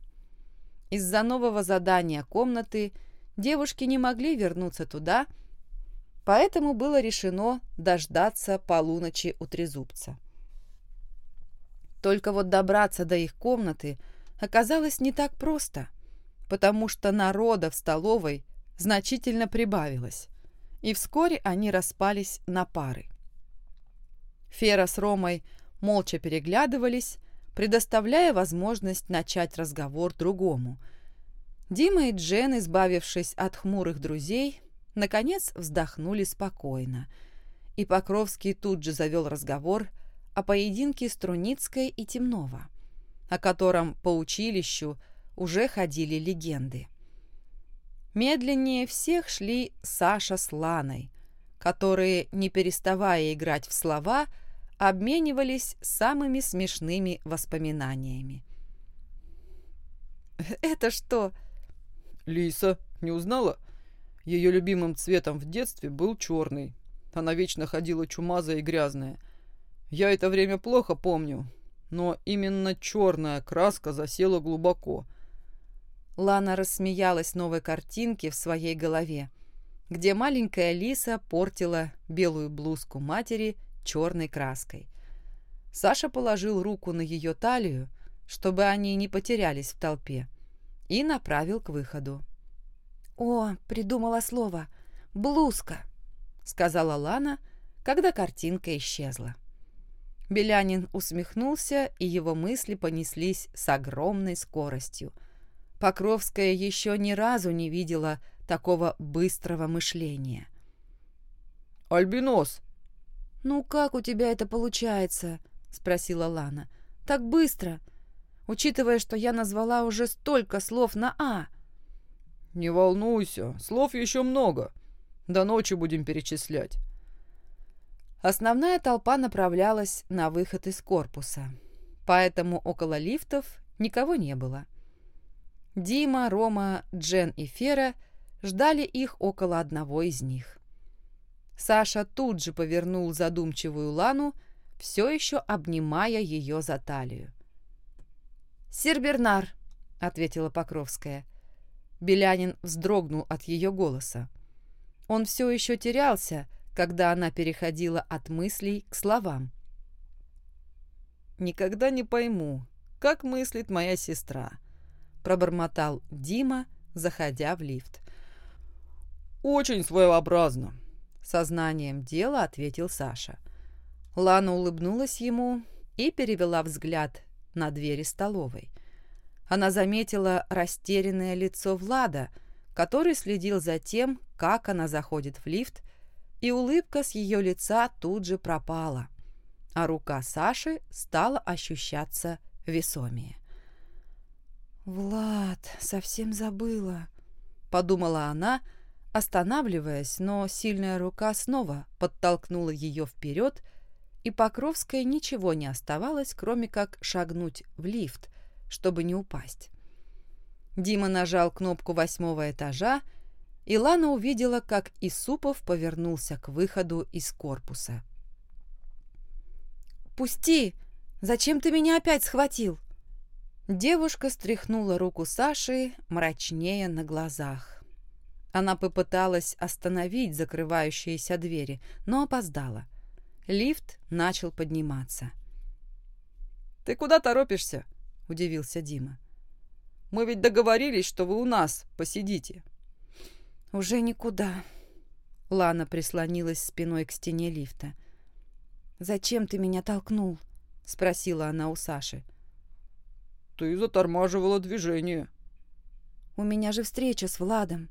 Из-за нового задания комнаты девушки не могли вернуться туда, поэтому было решено дождаться полуночи у трезубца. Только вот добраться до их комнаты оказалось не так просто – потому что народа в столовой значительно прибавилось, и вскоре они распались на пары. Фера с Ромой молча переглядывались, предоставляя возможность начать разговор другому. Дима и Джен, избавившись от хмурых друзей, наконец вздохнули спокойно, и Покровский тут же завел разговор о поединке Струницкой и Темнова, о котором по училищу уже ходили легенды. Медленнее всех шли Саша с Ланой, которые, не переставая играть в слова, обменивались самыми смешными воспоминаниями. «Это что?» «Лиса, не узнала? Ее любимым цветом в детстве был черный. Она вечно ходила чумазая и грязная. Я это время плохо помню, но именно черная краска засела глубоко — Лана рассмеялась новой картинке в своей голове, где маленькая лиса портила белую блузку матери черной краской. Саша положил руку на ее талию, чтобы они не потерялись в толпе, и направил к выходу. «О, придумала слово! Блузка!» — сказала Лана, когда картинка исчезла. Белянин усмехнулся, и его мысли понеслись с огромной скоростью — Покровская еще ни разу не видела такого быстрого мышления. «Альбинос!» «Ну как у тебя это получается?» — спросила Лана. «Так быстро, учитывая, что я назвала уже столько слов на «а». «Не волнуйся, слов еще много. До ночи будем перечислять». Основная толпа направлялась на выход из корпуса, поэтому около лифтов никого не было. — Дима, Рома, Джен и Фера ждали их около одного из них. Саша тут же повернул задумчивую Лану, все еще обнимая ее за талию. «Сир Бернар», — ответила Покровская. Белянин вздрогнул от ее голоса. Он все еще терялся, когда она переходила от мыслей к словам. «Никогда не пойму, как мыслит моя сестра», — пробормотал Дима, заходя в лифт. «Очень своеобразно», — сознанием дела ответил Саша. Лана улыбнулась ему и перевела взгляд на двери столовой. Она заметила растерянное лицо Влада, который следил за тем, как она заходит в лифт, и улыбка с ее лица тут же пропала, а рука Саши стала ощущаться весомее. «Влад, совсем забыла», — подумала она, останавливаясь, но сильная рука снова подтолкнула ее вперед, и Покровской ничего не оставалось, кроме как шагнуть в лифт, чтобы не упасть. Дима нажал кнопку восьмого этажа, и Лана увидела, как Исупов повернулся к выходу из корпуса. «Пусти! Зачем ты меня опять схватил?» Девушка стряхнула руку Саши мрачнее на глазах. Она попыталась остановить закрывающиеся двери, но опоздала. Лифт начал подниматься. «Ты куда торопишься?» – удивился Дима. «Мы ведь договорились, что вы у нас посидите». «Уже никуда». Лана прислонилась спиной к стене лифта. «Зачем ты меня толкнул?» — спросила она у Саши. «Ты затормаживала движение». «У меня же встреча с Владом».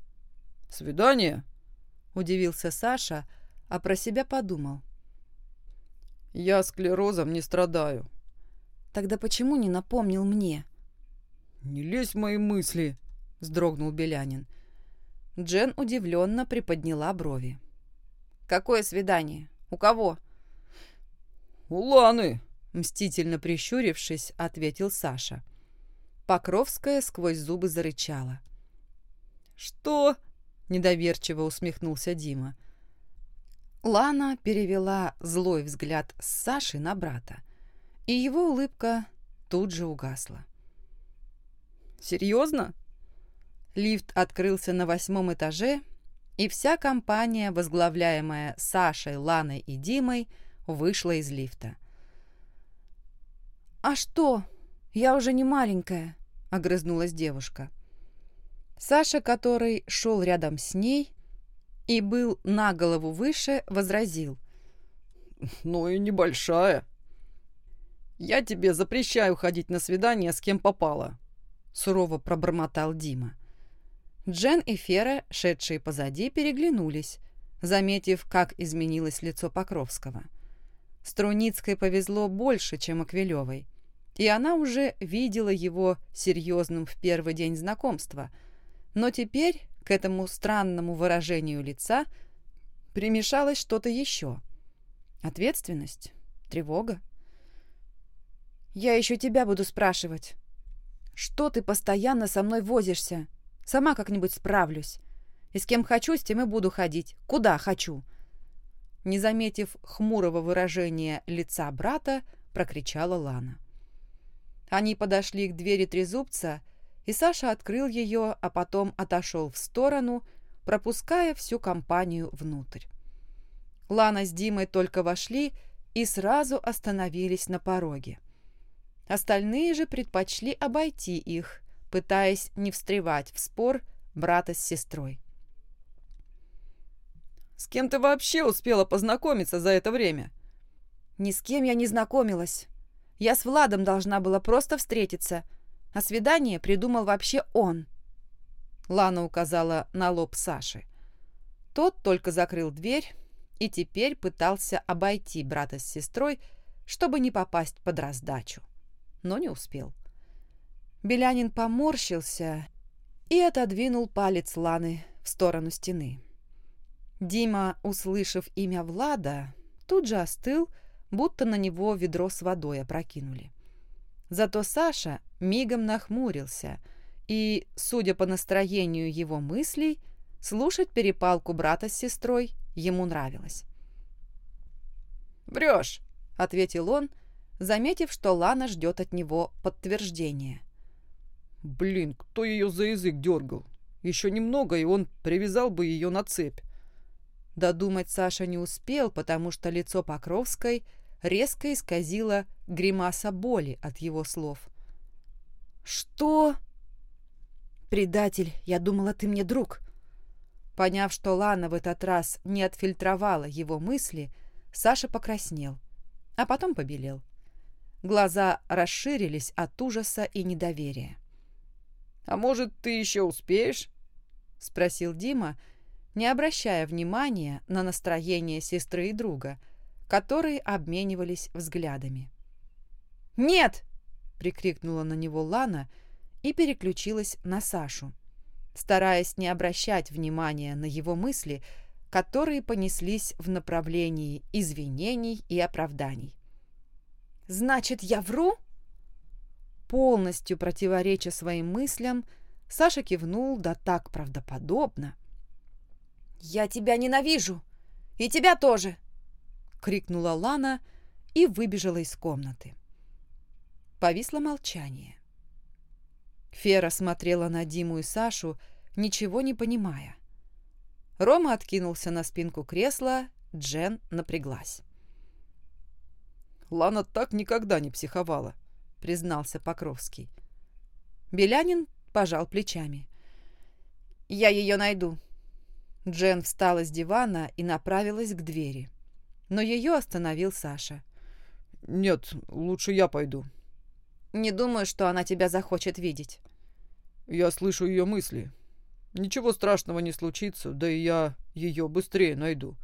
«Свидание?» — удивился Саша, а про себя подумал. «Я склерозом не страдаю». «Тогда почему не напомнил мне?» «Не лезь в мои мысли», — вздрогнул Белянин. Джен удивленно приподняла брови. «Какое свидание? У кого?» «У Ланы!» — мстительно прищурившись, ответил Саша. Покровская сквозь зубы зарычала. «Что?» — недоверчиво усмехнулся Дима. Лана перевела злой взгляд с Саши на брата, и его улыбка тут же угасла. «Серьезно?» Лифт открылся на восьмом этаже, и вся компания, возглавляемая Сашей, Ланой и Димой, вышла из лифта. «А что? Я уже не маленькая», — огрызнулась девушка. Саша, который шел рядом с ней и был на голову выше, возразил. «Ну и небольшая. Я тебе запрещаю ходить на свидание с кем попало», — сурово пробормотал Дима. Джен и Фера, шедшие позади, переглянулись, заметив, как изменилось лицо Покровского. Струницкой повезло больше, чем Аквилевой, и она уже видела его серьезным в первый день знакомства, но теперь к этому странному выражению лица примешалось что-то еще. Ответственность? Тревога? «Я еще тебя буду спрашивать. Что ты постоянно со мной возишься?» Сама как-нибудь справлюсь. И с кем хочу, с тем и буду ходить. Куда хочу». Не заметив хмурого выражения лица брата, прокричала Лана. Они подошли к двери трезубца, и Саша открыл ее, а потом отошел в сторону, пропуская всю компанию внутрь. Лана с Димой только вошли и сразу остановились на пороге. Остальные же предпочли обойти их, пытаясь не встревать в спор брата с сестрой. «С кем ты вообще успела познакомиться за это время?» «Ни с кем я не знакомилась. Я с Владом должна была просто встретиться, а свидание придумал вообще он». Лана указала на лоб Саши. Тот только закрыл дверь и теперь пытался обойти брата с сестрой, чтобы не попасть под раздачу, но не успел. Белянин поморщился и отодвинул палец Ланы в сторону стены. Дима, услышав имя Влада, тут же остыл, будто на него ведро с водой опрокинули. Зато Саша мигом нахмурился, и, судя по настроению его мыслей, слушать перепалку брата с сестрой ему нравилось. «Врешь!» — ответил он, заметив, что Лана ждет от него подтверждения. Блин, кто ее за язык дергал? Еще немного, и он привязал бы ее на цепь. Додумать Саша не успел, потому что лицо Покровской резко исказило гримаса боли от его слов. «Что?» «Предатель, я думала, ты мне друг». Поняв, что Лана в этот раз не отфильтровала его мысли, Саша покраснел, а потом побелел. Глаза расширились от ужаса и недоверия. «А может, ты еще успеешь?» — спросил Дима, не обращая внимания на настроение сестры и друга, которые обменивались взглядами. «Нет!» — прикрикнула на него Лана и переключилась на Сашу, стараясь не обращать внимания на его мысли, которые понеслись в направлении извинений и оправданий. «Значит, я вру?» Полностью противореча своим мыслям, Саша кивнул, да так правдоподобно. «Я тебя ненавижу! И тебя тоже!» — крикнула Лана и выбежала из комнаты. Повисло молчание. Фера смотрела на Диму и Сашу, ничего не понимая. Рома откинулся на спинку кресла, Джен напряглась. «Лана так никогда не психовала», — признался Покровский. Белянин пожал плечами. «Я ее найду». Джен встала с дивана и направилась к двери. Но ее остановил Саша. «Нет, лучше я пойду». «Не думаю, что она тебя захочет видеть». «Я слышу ее мысли. Ничего страшного не случится, да и я ее быстрее найду».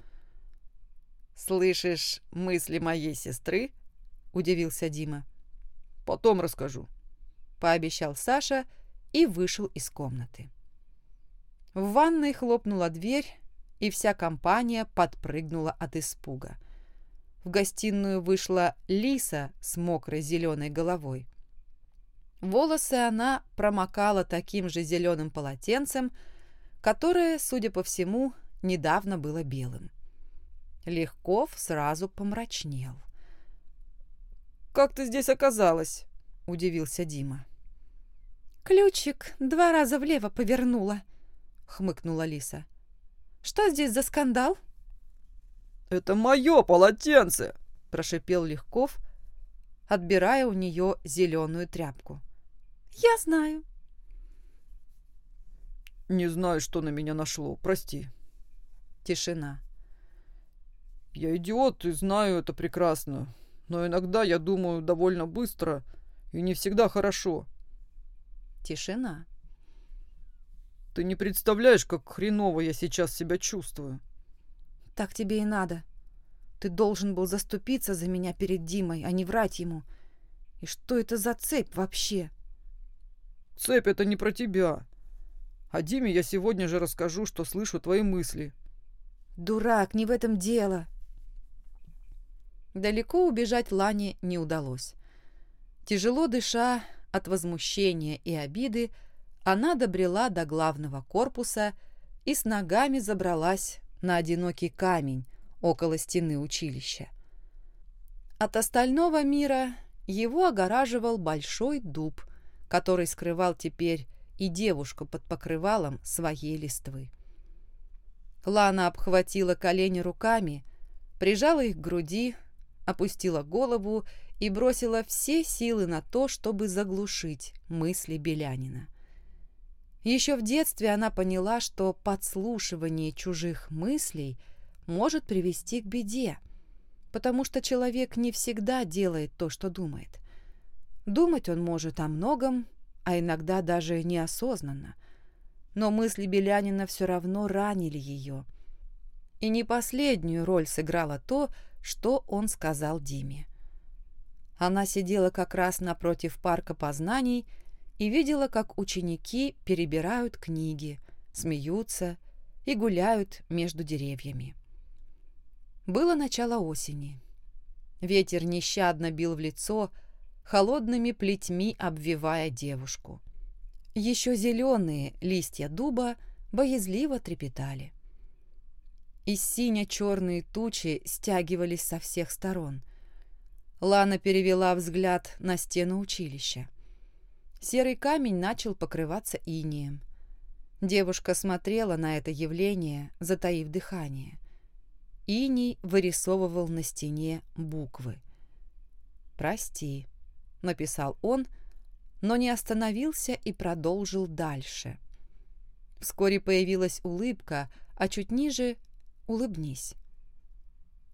«Слышишь мысли моей сестры?» – удивился Дима. «Потом расскажу», – пообещал Саша и вышел из комнаты. В ванной хлопнула дверь, и вся компания подпрыгнула от испуга. В гостиную вышла Лиса с мокрой зеленой головой. Волосы она промокала таким же зеленым полотенцем, которое, судя по всему, недавно было белым. Легков сразу помрачнел. «Как ты здесь оказалась?» – удивился Дима. «Ключик два раза влево повернула», — хмыкнула Лиса. «Что здесь за скандал?» «Это мое полотенце!» — прошипел Легков, отбирая у нее зеленую тряпку. «Я знаю». «Не знаю, что на меня нашло, прости». Тишина. «Я идиот и знаю это прекрасно, но иногда я думаю довольно быстро и не всегда хорошо». Тишина. Ты не представляешь, как хреново я сейчас себя чувствую. Так тебе и надо. Ты должен был заступиться за меня перед Димой, а не врать ему. И что это за цепь вообще? Цепь — это не про тебя. А Диме я сегодня же расскажу, что слышу твои мысли. Дурак, не в этом дело. Далеко убежать Лане не удалось. Тяжело дыша от возмущения и обиды, она добрела до главного корпуса и с ногами забралась на одинокий камень около стены училища. От остального мира его огораживал большой дуб, который скрывал теперь и девушку под покрывалом своей листвы. Лана обхватила колени руками, прижала их к груди, опустила голову и бросила все силы на то, чтобы заглушить мысли Белянина. Еще в детстве она поняла, что подслушивание чужих мыслей может привести к беде, потому что человек не всегда делает то, что думает. Думать он может о многом, а иногда даже неосознанно. Но мысли Белянина все равно ранили ее. И не последнюю роль сыграло то, что он сказал Диме. Она сидела как раз напротив парка познаний и видела, как ученики перебирают книги, смеются и гуляют между деревьями. Было начало осени. Ветер нещадно бил в лицо, холодными плетьми обвивая девушку. Еще зеленые листья дуба боязливо трепетали. И сине-черные тучи стягивались со всех сторон. Лана перевела взгляд на стену училища. Серый камень начал покрываться инеем. Девушка смотрела на это явление, затаив дыхание. Иней вырисовывал на стене буквы. «Прости», — написал он, но не остановился и продолжил дальше. Вскоре появилась улыбка, а чуть ниже — «Улыбнись».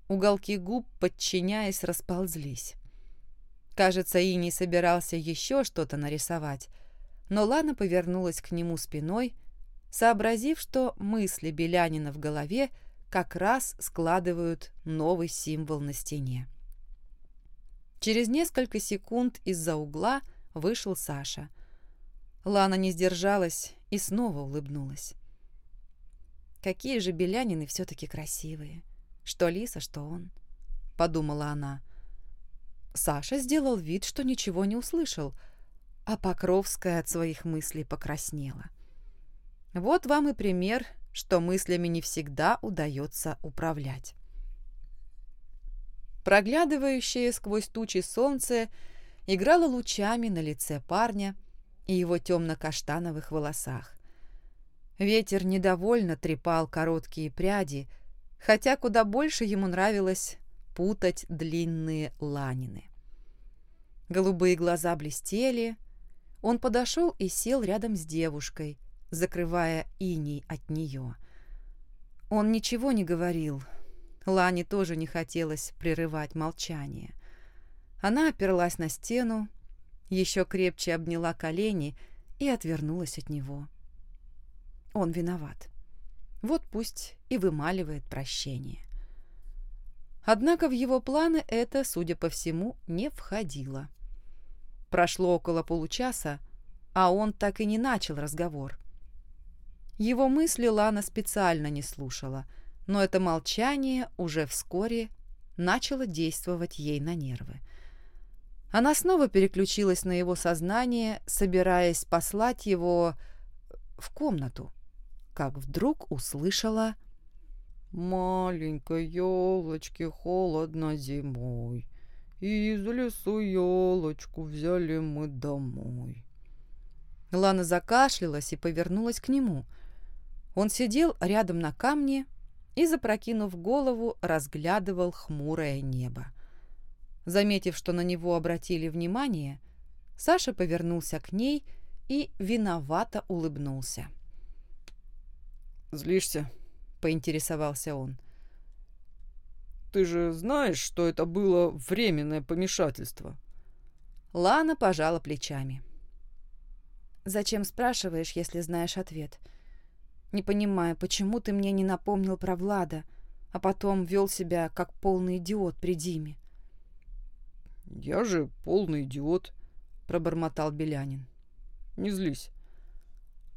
Уголки губ, подчиняясь, расползлись. Кажется, Иней собирался еще что-то нарисовать, но Лана повернулась к нему спиной, сообразив, что мысли Белянина в голове как раз складывают новый символ на стене. Через несколько секунд из-за угла вышел Саша. Лана не сдержалась и снова улыбнулась. Какие же Белянины все-таки красивые. Что Лиса, что он, подумала она. Саша сделал вид, что ничего не услышал, а Покровская от своих мыслей покраснела. Вот вам и пример, что мыслями не всегда удается управлять. Проглядывающее сквозь тучи солнце играло лучами на лице парня и его темно-каштановых волосах. Ветер недовольно трепал короткие пряди, хотя куда больше ему нравилось путать длинные ланины. Голубые глаза блестели. Он подошел и сел рядом с девушкой, закрывая иней от нее. Он ничего не говорил. Лане тоже не хотелось прерывать молчание. Она оперлась на стену, еще крепче обняла колени и отвернулась от него. Он виноват. Вот пусть и вымаливает прощение. Однако в его планы это, судя по всему, не входило. Прошло около получаса, а он так и не начал разговор. Его мысли Лана специально не слушала, но это молчание уже вскоре начало действовать ей на нервы. Она снова переключилась на его сознание, собираясь послать его в комнату как вдруг услышала «Маленькой елочке холодно зимой, из лесу елочку взяли мы домой». Лана закашлялась и повернулась к нему. Он сидел рядом на камне и, запрокинув голову, разглядывал хмурое небо. Заметив, что на него обратили внимание, Саша повернулся к ней и виновато улыбнулся. — «Злишься?» — поинтересовался он. «Ты же знаешь, что это было временное помешательство?» Лана пожала плечами. «Зачем спрашиваешь, если знаешь ответ? Не понимаю, почему ты мне не напомнил про Влада, а потом вел себя как полный идиот при Диме?» «Я же полный идиот», — пробормотал Белянин. «Не злись.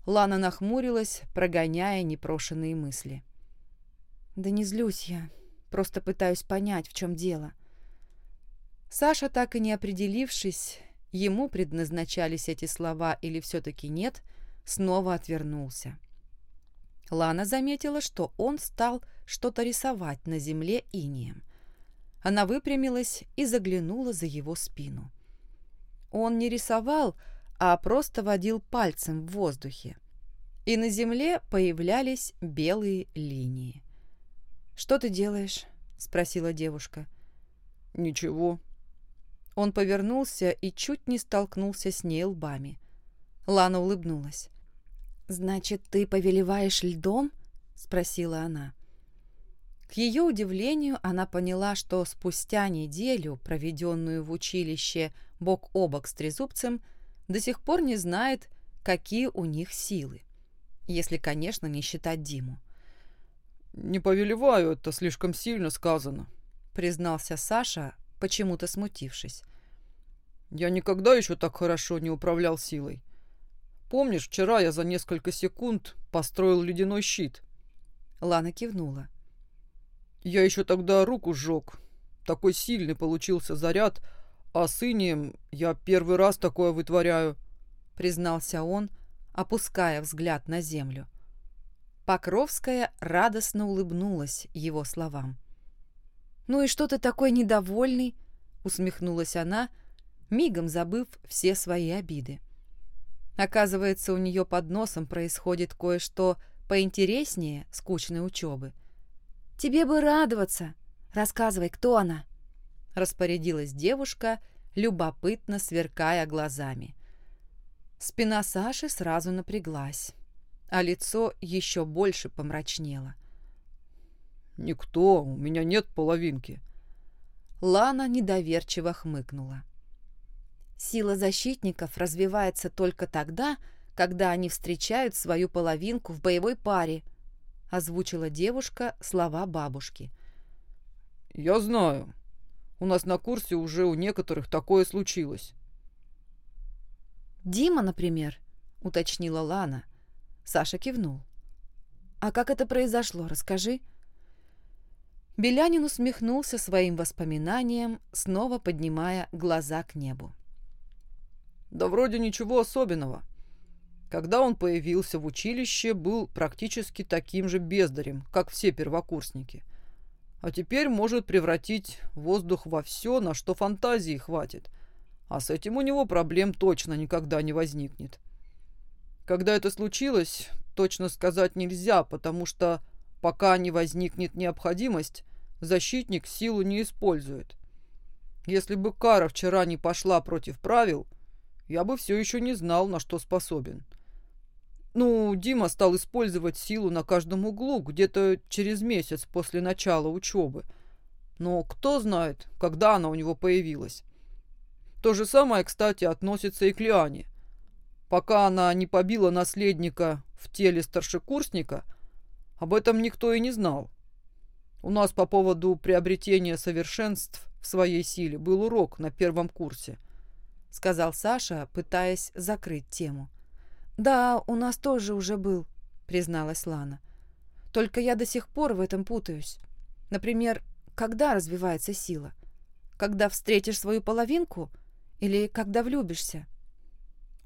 Лана нахмурилась, прогоняя непрошенные мысли. «Да не злюсь я, просто пытаюсь понять, в чем дело». Саша, так и не определившись, ему предназначались эти слова или все-таки нет, снова отвернулся. Лана заметила, что он стал что-то рисовать на земле инием. Она выпрямилась и заглянула за его спину. Он не рисовал, а просто водил пальцем в воздухе. И на земле появлялись белые линии. «Что ты делаешь?» — спросила девушка. «Ничего». Он повернулся и чуть не столкнулся с ней лбами. Лана улыбнулась. «Значит, ты повелеваешь льдом?» — спросила она. К ее удивлению, она поняла, что спустя неделю, проведенную в училище бок о бок с трезубцем, до сих пор не знает, какие у них силы. Если, конечно, не считать Диму. «Не повелеваю, это слишком сильно сказано», — признался Саша, почему-то смутившись. «Я никогда еще так хорошо не управлял силой. Помнишь, вчера я за несколько секунд построил ледяной щит?» Лана кивнула. «Я еще тогда руку сжег. Такой сильный получился заряд, а с инием я первый раз такое вытворяю», — признался он, опуская взгляд на землю. Покровская радостно улыбнулась его словам. «Ну и что ты такой недовольный?» — усмехнулась она, мигом забыв все свои обиды. Оказывается, у нее под носом происходит кое-что поинтереснее скучной учебы. «Тебе бы радоваться. Рассказывай, кто она?» Распорядилась девушка, любопытно сверкая глазами. Спина Саши сразу напряглась, а лицо еще больше помрачнело. «Никто, у меня нет половинки». Лана недоверчиво хмыкнула. Сила защитников развивается только тогда, когда они встречают свою половинку в боевой паре, озвучила девушка слова бабушки. «Я знаю. У нас на курсе уже у некоторых такое случилось». «Дима, например», — уточнила Лана. Саша кивнул. «А как это произошло, расскажи». Белянин усмехнулся своим воспоминанием, снова поднимая глаза к небу. Да вроде ничего особенного. Когда он появился в училище, был практически таким же бездарем, как все первокурсники. А теперь может превратить воздух во все, на что фантазии хватит. А с этим у него проблем точно никогда не возникнет. Когда это случилось, точно сказать нельзя, потому что пока не возникнет необходимость, защитник силу не использует. Если бы Кара вчера не пошла против правил, я бы все еще не знал, на что способен. Ну, Дима стал использовать силу на каждом углу где-то через месяц после начала учебы. Но кто знает, когда она у него появилась. То же самое, кстати, относится и к Лиане. Пока она не побила наследника в теле старшекурсника, об этом никто и не знал. У нас по поводу приобретения совершенств в своей силе был урок на первом курсе – сказал Саша, пытаясь закрыть тему. «Да, у нас тоже уже был», — призналась Лана. «Только я до сих пор в этом путаюсь. Например, когда развивается сила? Когда встретишь свою половинку или когда влюбишься?»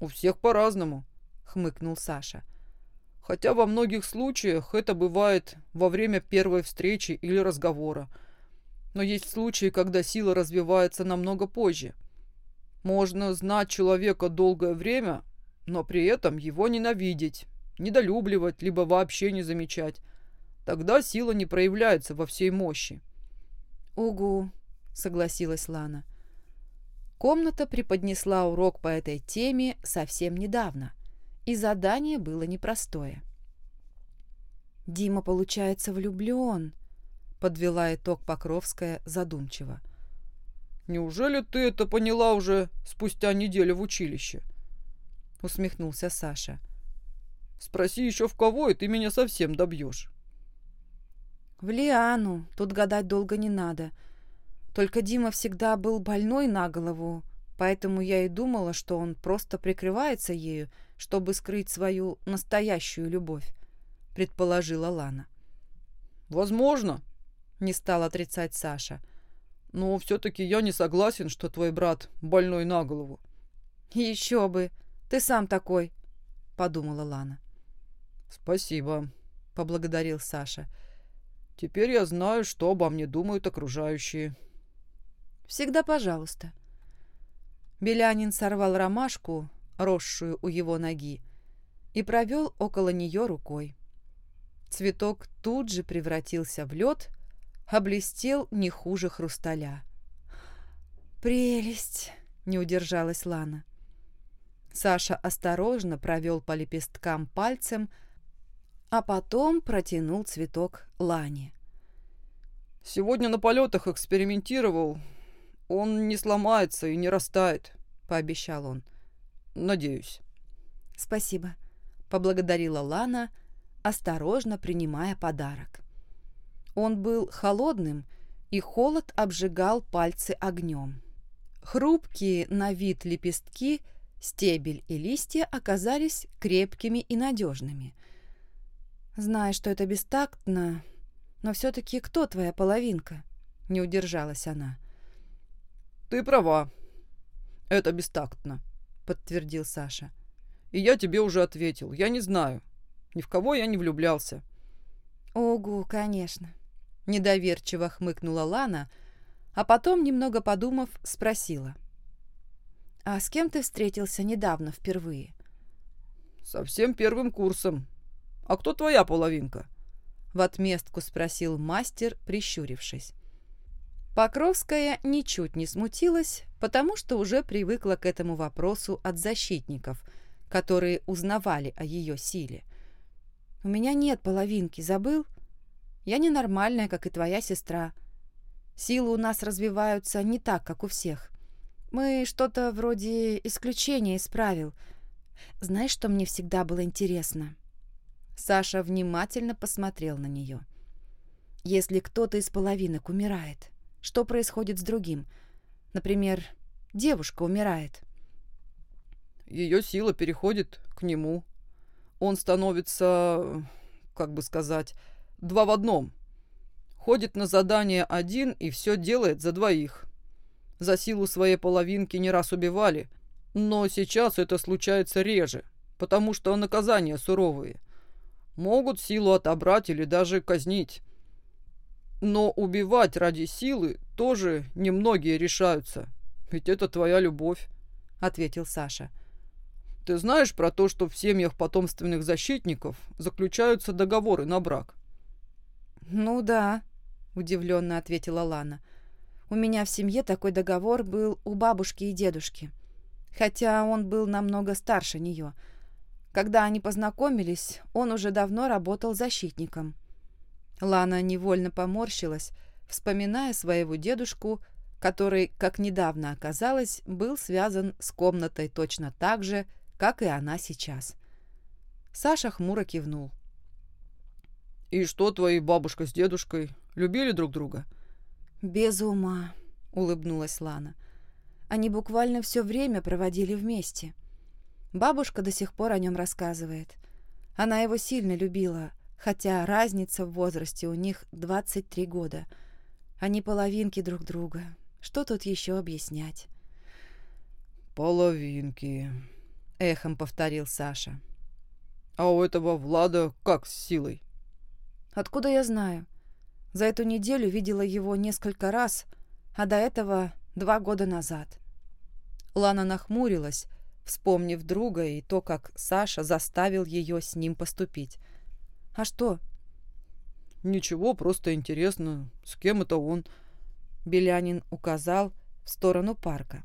«У всех по-разному», — хмыкнул Саша. «Хотя во многих случаях это бывает во время первой встречи или разговора. Но есть случаи, когда сила развивается намного позже». Можно знать человека долгое время, но при этом его ненавидеть, недолюбливать, либо вообще не замечать. Тогда сила не проявляется во всей мощи. «Угу», — согласилась Лана. Комната преподнесла урок по этой теме совсем недавно, и задание было непростое. «Дима, получается, влюблен», — подвела итог Покровская задумчиво. Неужели ты это поняла уже спустя неделю в училище? Усмехнулся Саша. Спроси еще в кого, и ты меня совсем добьешь. В Лиану. Тут гадать долго не надо. Только Дима всегда был больной на голову, поэтому я и думала, что он просто прикрывается ею, чтобы скрыть свою настоящую любовь, предположила Лана. Возможно, не стал отрицать Саша. — но все-таки я не согласен, что твой брат больной на голову. Еще бы, ты сам такой, подумала Лана. Спасибо, поблагодарил Саша. Теперь я знаю, что обо мне думают окружающие. Всегда пожалуйста. Белянин сорвал ромашку, росшую у его ноги, и провел около нее рукой. Цветок тут же превратился в лед, облестел не хуже хрусталя. «Прелесть!» — не удержалась Лана. Саша осторожно провел по лепесткам пальцем, а потом протянул цветок Лане. «Сегодня на полетах экспериментировал. Он не сломается и не растает», — пообещал он. «Надеюсь». «Спасибо», — поблагодарила Лана, осторожно принимая подарок. Он был холодным, и холод обжигал пальцы огнем. Хрупкие на вид лепестки, стебель и листья оказались крепкими и надежными. «Знаю, что это бестактно, но все-таки кто твоя половинка?» — не удержалась она. «Ты права. Это бестактно», — подтвердил Саша. «И я тебе уже ответил. Я не знаю. Ни в кого я не влюблялся». «Огу, конечно. Недоверчиво хмыкнула Лана, а потом, немного подумав, спросила. «А с кем ты встретился недавно впервые? совсем первым курсом. А кто твоя половинка?» В отместку спросил мастер, прищурившись. Покровская ничуть не смутилась, потому что уже привыкла к этому вопросу от защитников, которые узнавали о ее силе. «У меня нет половинки, забыл? Я ненормальная, как и твоя сестра. Силы у нас развиваются не так, как у всех. Мы что-то вроде исключения из правил. Знаешь, что мне всегда было интересно?» Саша внимательно посмотрел на нее. «Если кто-то из половинок умирает, что происходит с другим? Например, девушка умирает». «Ее сила переходит к нему. Он становится, как бы сказать, два в одном. Ходит на задание один и все делает за двоих. За силу своей половинки не раз убивали, но сейчас это случается реже, потому что наказания суровые. Могут силу отобрать или даже казнить. Но убивать ради силы тоже немногие решаются. Ведь это твоя любовь, — ответил Саша. Ты знаешь про то, что в семьях потомственных защитников заключаются договоры на брак? Ну да, — удивленно ответила Лана. У меня в семье такой договор был у бабушки и дедушки. Хотя он был намного старше нее — когда они познакомились, он уже давно работал защитником. Лана невольно поморщилась, вспоминая своего дедушку, который, как недавно оказалось, был связан с комнатой точно так же, как и она сейчас. Саша хмуро кивнул. «И что твои бабушка с дедушкой? Любили друг друга?» «Без ума», — улыбнулась Лана. «Они буквально все время проводили вместе». Бабушка до сих пор о нем рассказывает. Она его сильно любила, хотя разница в возрасте у них 23 года. Они половинки друг друга. Что тут еще объяснять? «Половинки», — эхом повторил Саша. «А у этого Влада как с силой?» «Откуда я знаю? За эту неделю видела его несколько раз, а до этого два года назад». Лана нахмурилась, вспомнив друга и то, как Саша заставил ее с ним поступить. «А что?» «Ничего, просто интересно, с кем это он?» Белянин указал в сторону парка.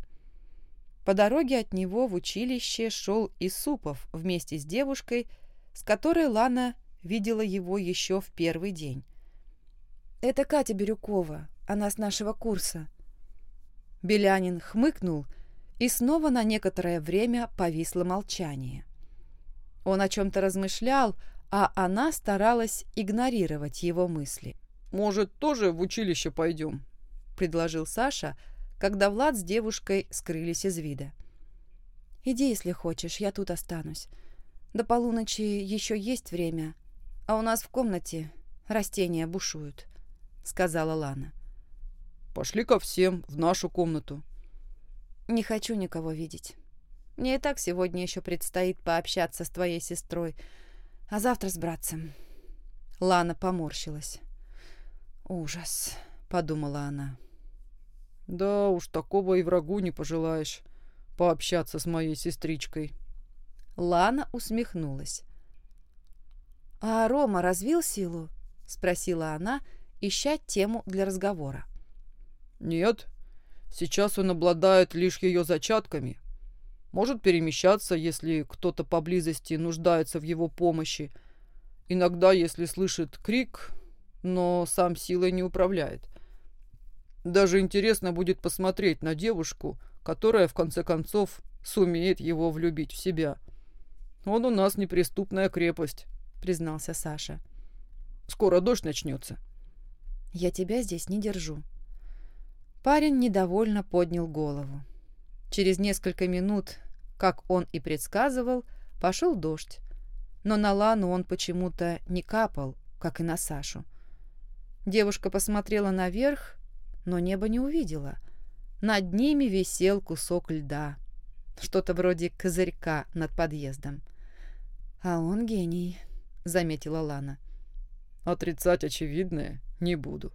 По дороге от него в училище шел Исупов вместе с девушкой, с которой Лана видела его еще в первый день. «Это Катя Бирюкова, она с нашего курса». Белянин хмыкнул и снова на некоторое время повисло молчание. Он о чем-то размышлял, а она старалась игнорировать его мысли. «Может, тоже в училище пойдем?» — предложил Саша, когда Влад с девушкой скрылись из вида. «Иди, если хочешь, я тут останусь. До полуночи еще есть время, а у нас в комнате растения бушуют», — сказала Лана. «Пошли ко всем в нашу комнату», не хочу никого видеть. Мне и так сегодня еще предстоит пообщаться с твоей сестрой, а завтра с братцем. Лана поморщилась. «Ужас», — подумала она. «Да уж, такого и врагу не пожелаешь, пообщаться с моей сестричкой». Лана усмехнулась. «А Рома развил силу?» — спросила она, ища тему для разговора. «Нет, Сейчас он обладает лишь ее зачатками. Может перемещаться, если кто-то поблизости нуждается в его помощи. Иногда, если слышит крик, но сам силой не управляет. Даже интересно будет посмотреть на девушку, которая, в конце концов, сумеет его влюбить в себя. Он у нас неприступная крепость, признался Саша. Скоро дождь начнется. Я тебя здесь не держу, Парень недовольно поднял голову. Через несколько минут, как он и предсказывал, пошел дождь. Но на Лану он почему-то не капал, как и на Сашу. Девушка посмотрела наверх, но небо не увидела. Над ними висел кусок льда. Что-то вроде козырька над подъездом. «А он гений», — заметила Лана. «Отрицать очевидное не буду»,